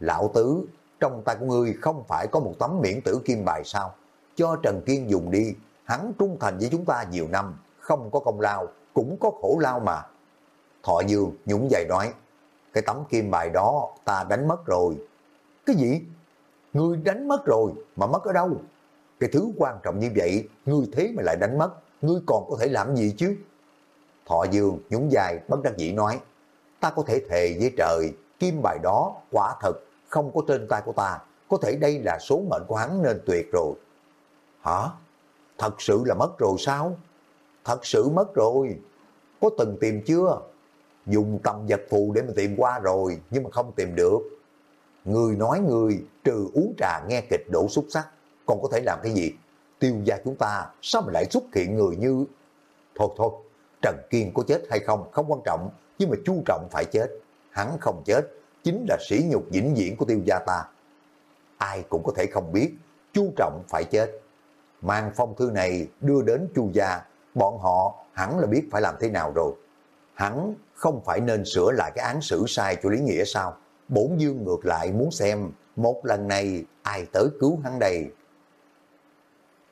Lão Tứ, trong tay của ngươi không phải có một tấm miễn tử kim bài sao? Cho Trần Kiên dùng đi, hắn trung thành với chúng ta nhiều năm, không có công lao, cũng có khổ lao mà. Thọ Dương nhũng dày nói, cái tấm kim bài đó ta đánh mất rồi. Cái gì? Ngươi đánh mất rồi, mà mất ở đâu? Cái thứ quan trọng như vậy, ngươi thế mà lại đánh mất, ngươi còn có thể làm gì chứ? Thọ Dương nhũng dài bất đắc dĩ nói, ta có thể thề với trời, kim bài đó quả thật không có trên tay của ta, có thể đây là số mệnh của hắn nên tuyệt rồi. Hả? Thật sự là mất rồi sao? Thật sự mất rồi. Có từng tìm chưa? Dùng tầm vật phù để mà tìm qua rồi, nhưng mà không tìm được. Người nói người, trừ uống trà nghe kịch đổ xúc sắc, còn có thể làm cái gì? Tiêu gia chúng ta, sao mà lại xuất hiện người như... Thôi thôi, Trần Kiên có chết hay không không quan trọng, nhưng mà Chu Trọng phải chết. Hắn không chết, chính là sỉ nhục vĩnh viễn của tiêu gia ta. Ai cũng có thể không biết, Chu Trọng phải chết. Mang phong thư này đưa đến Chu gia, bọn họ hẳn là biết phải làm thế nào rồi. Hắn không phải nên sửa lại cái án xử sai cho Lý Nghĩa sao? Bổn Dương ngược lại muốn xem một lần này ai tới cứu hắn đây.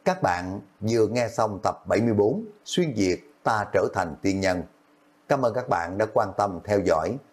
Các bạn vừa nghe xong tập 74 Xuyên Việt ta trở thành tiên nhân. Cảm ơn các bạn đã quan tâm theo dõi.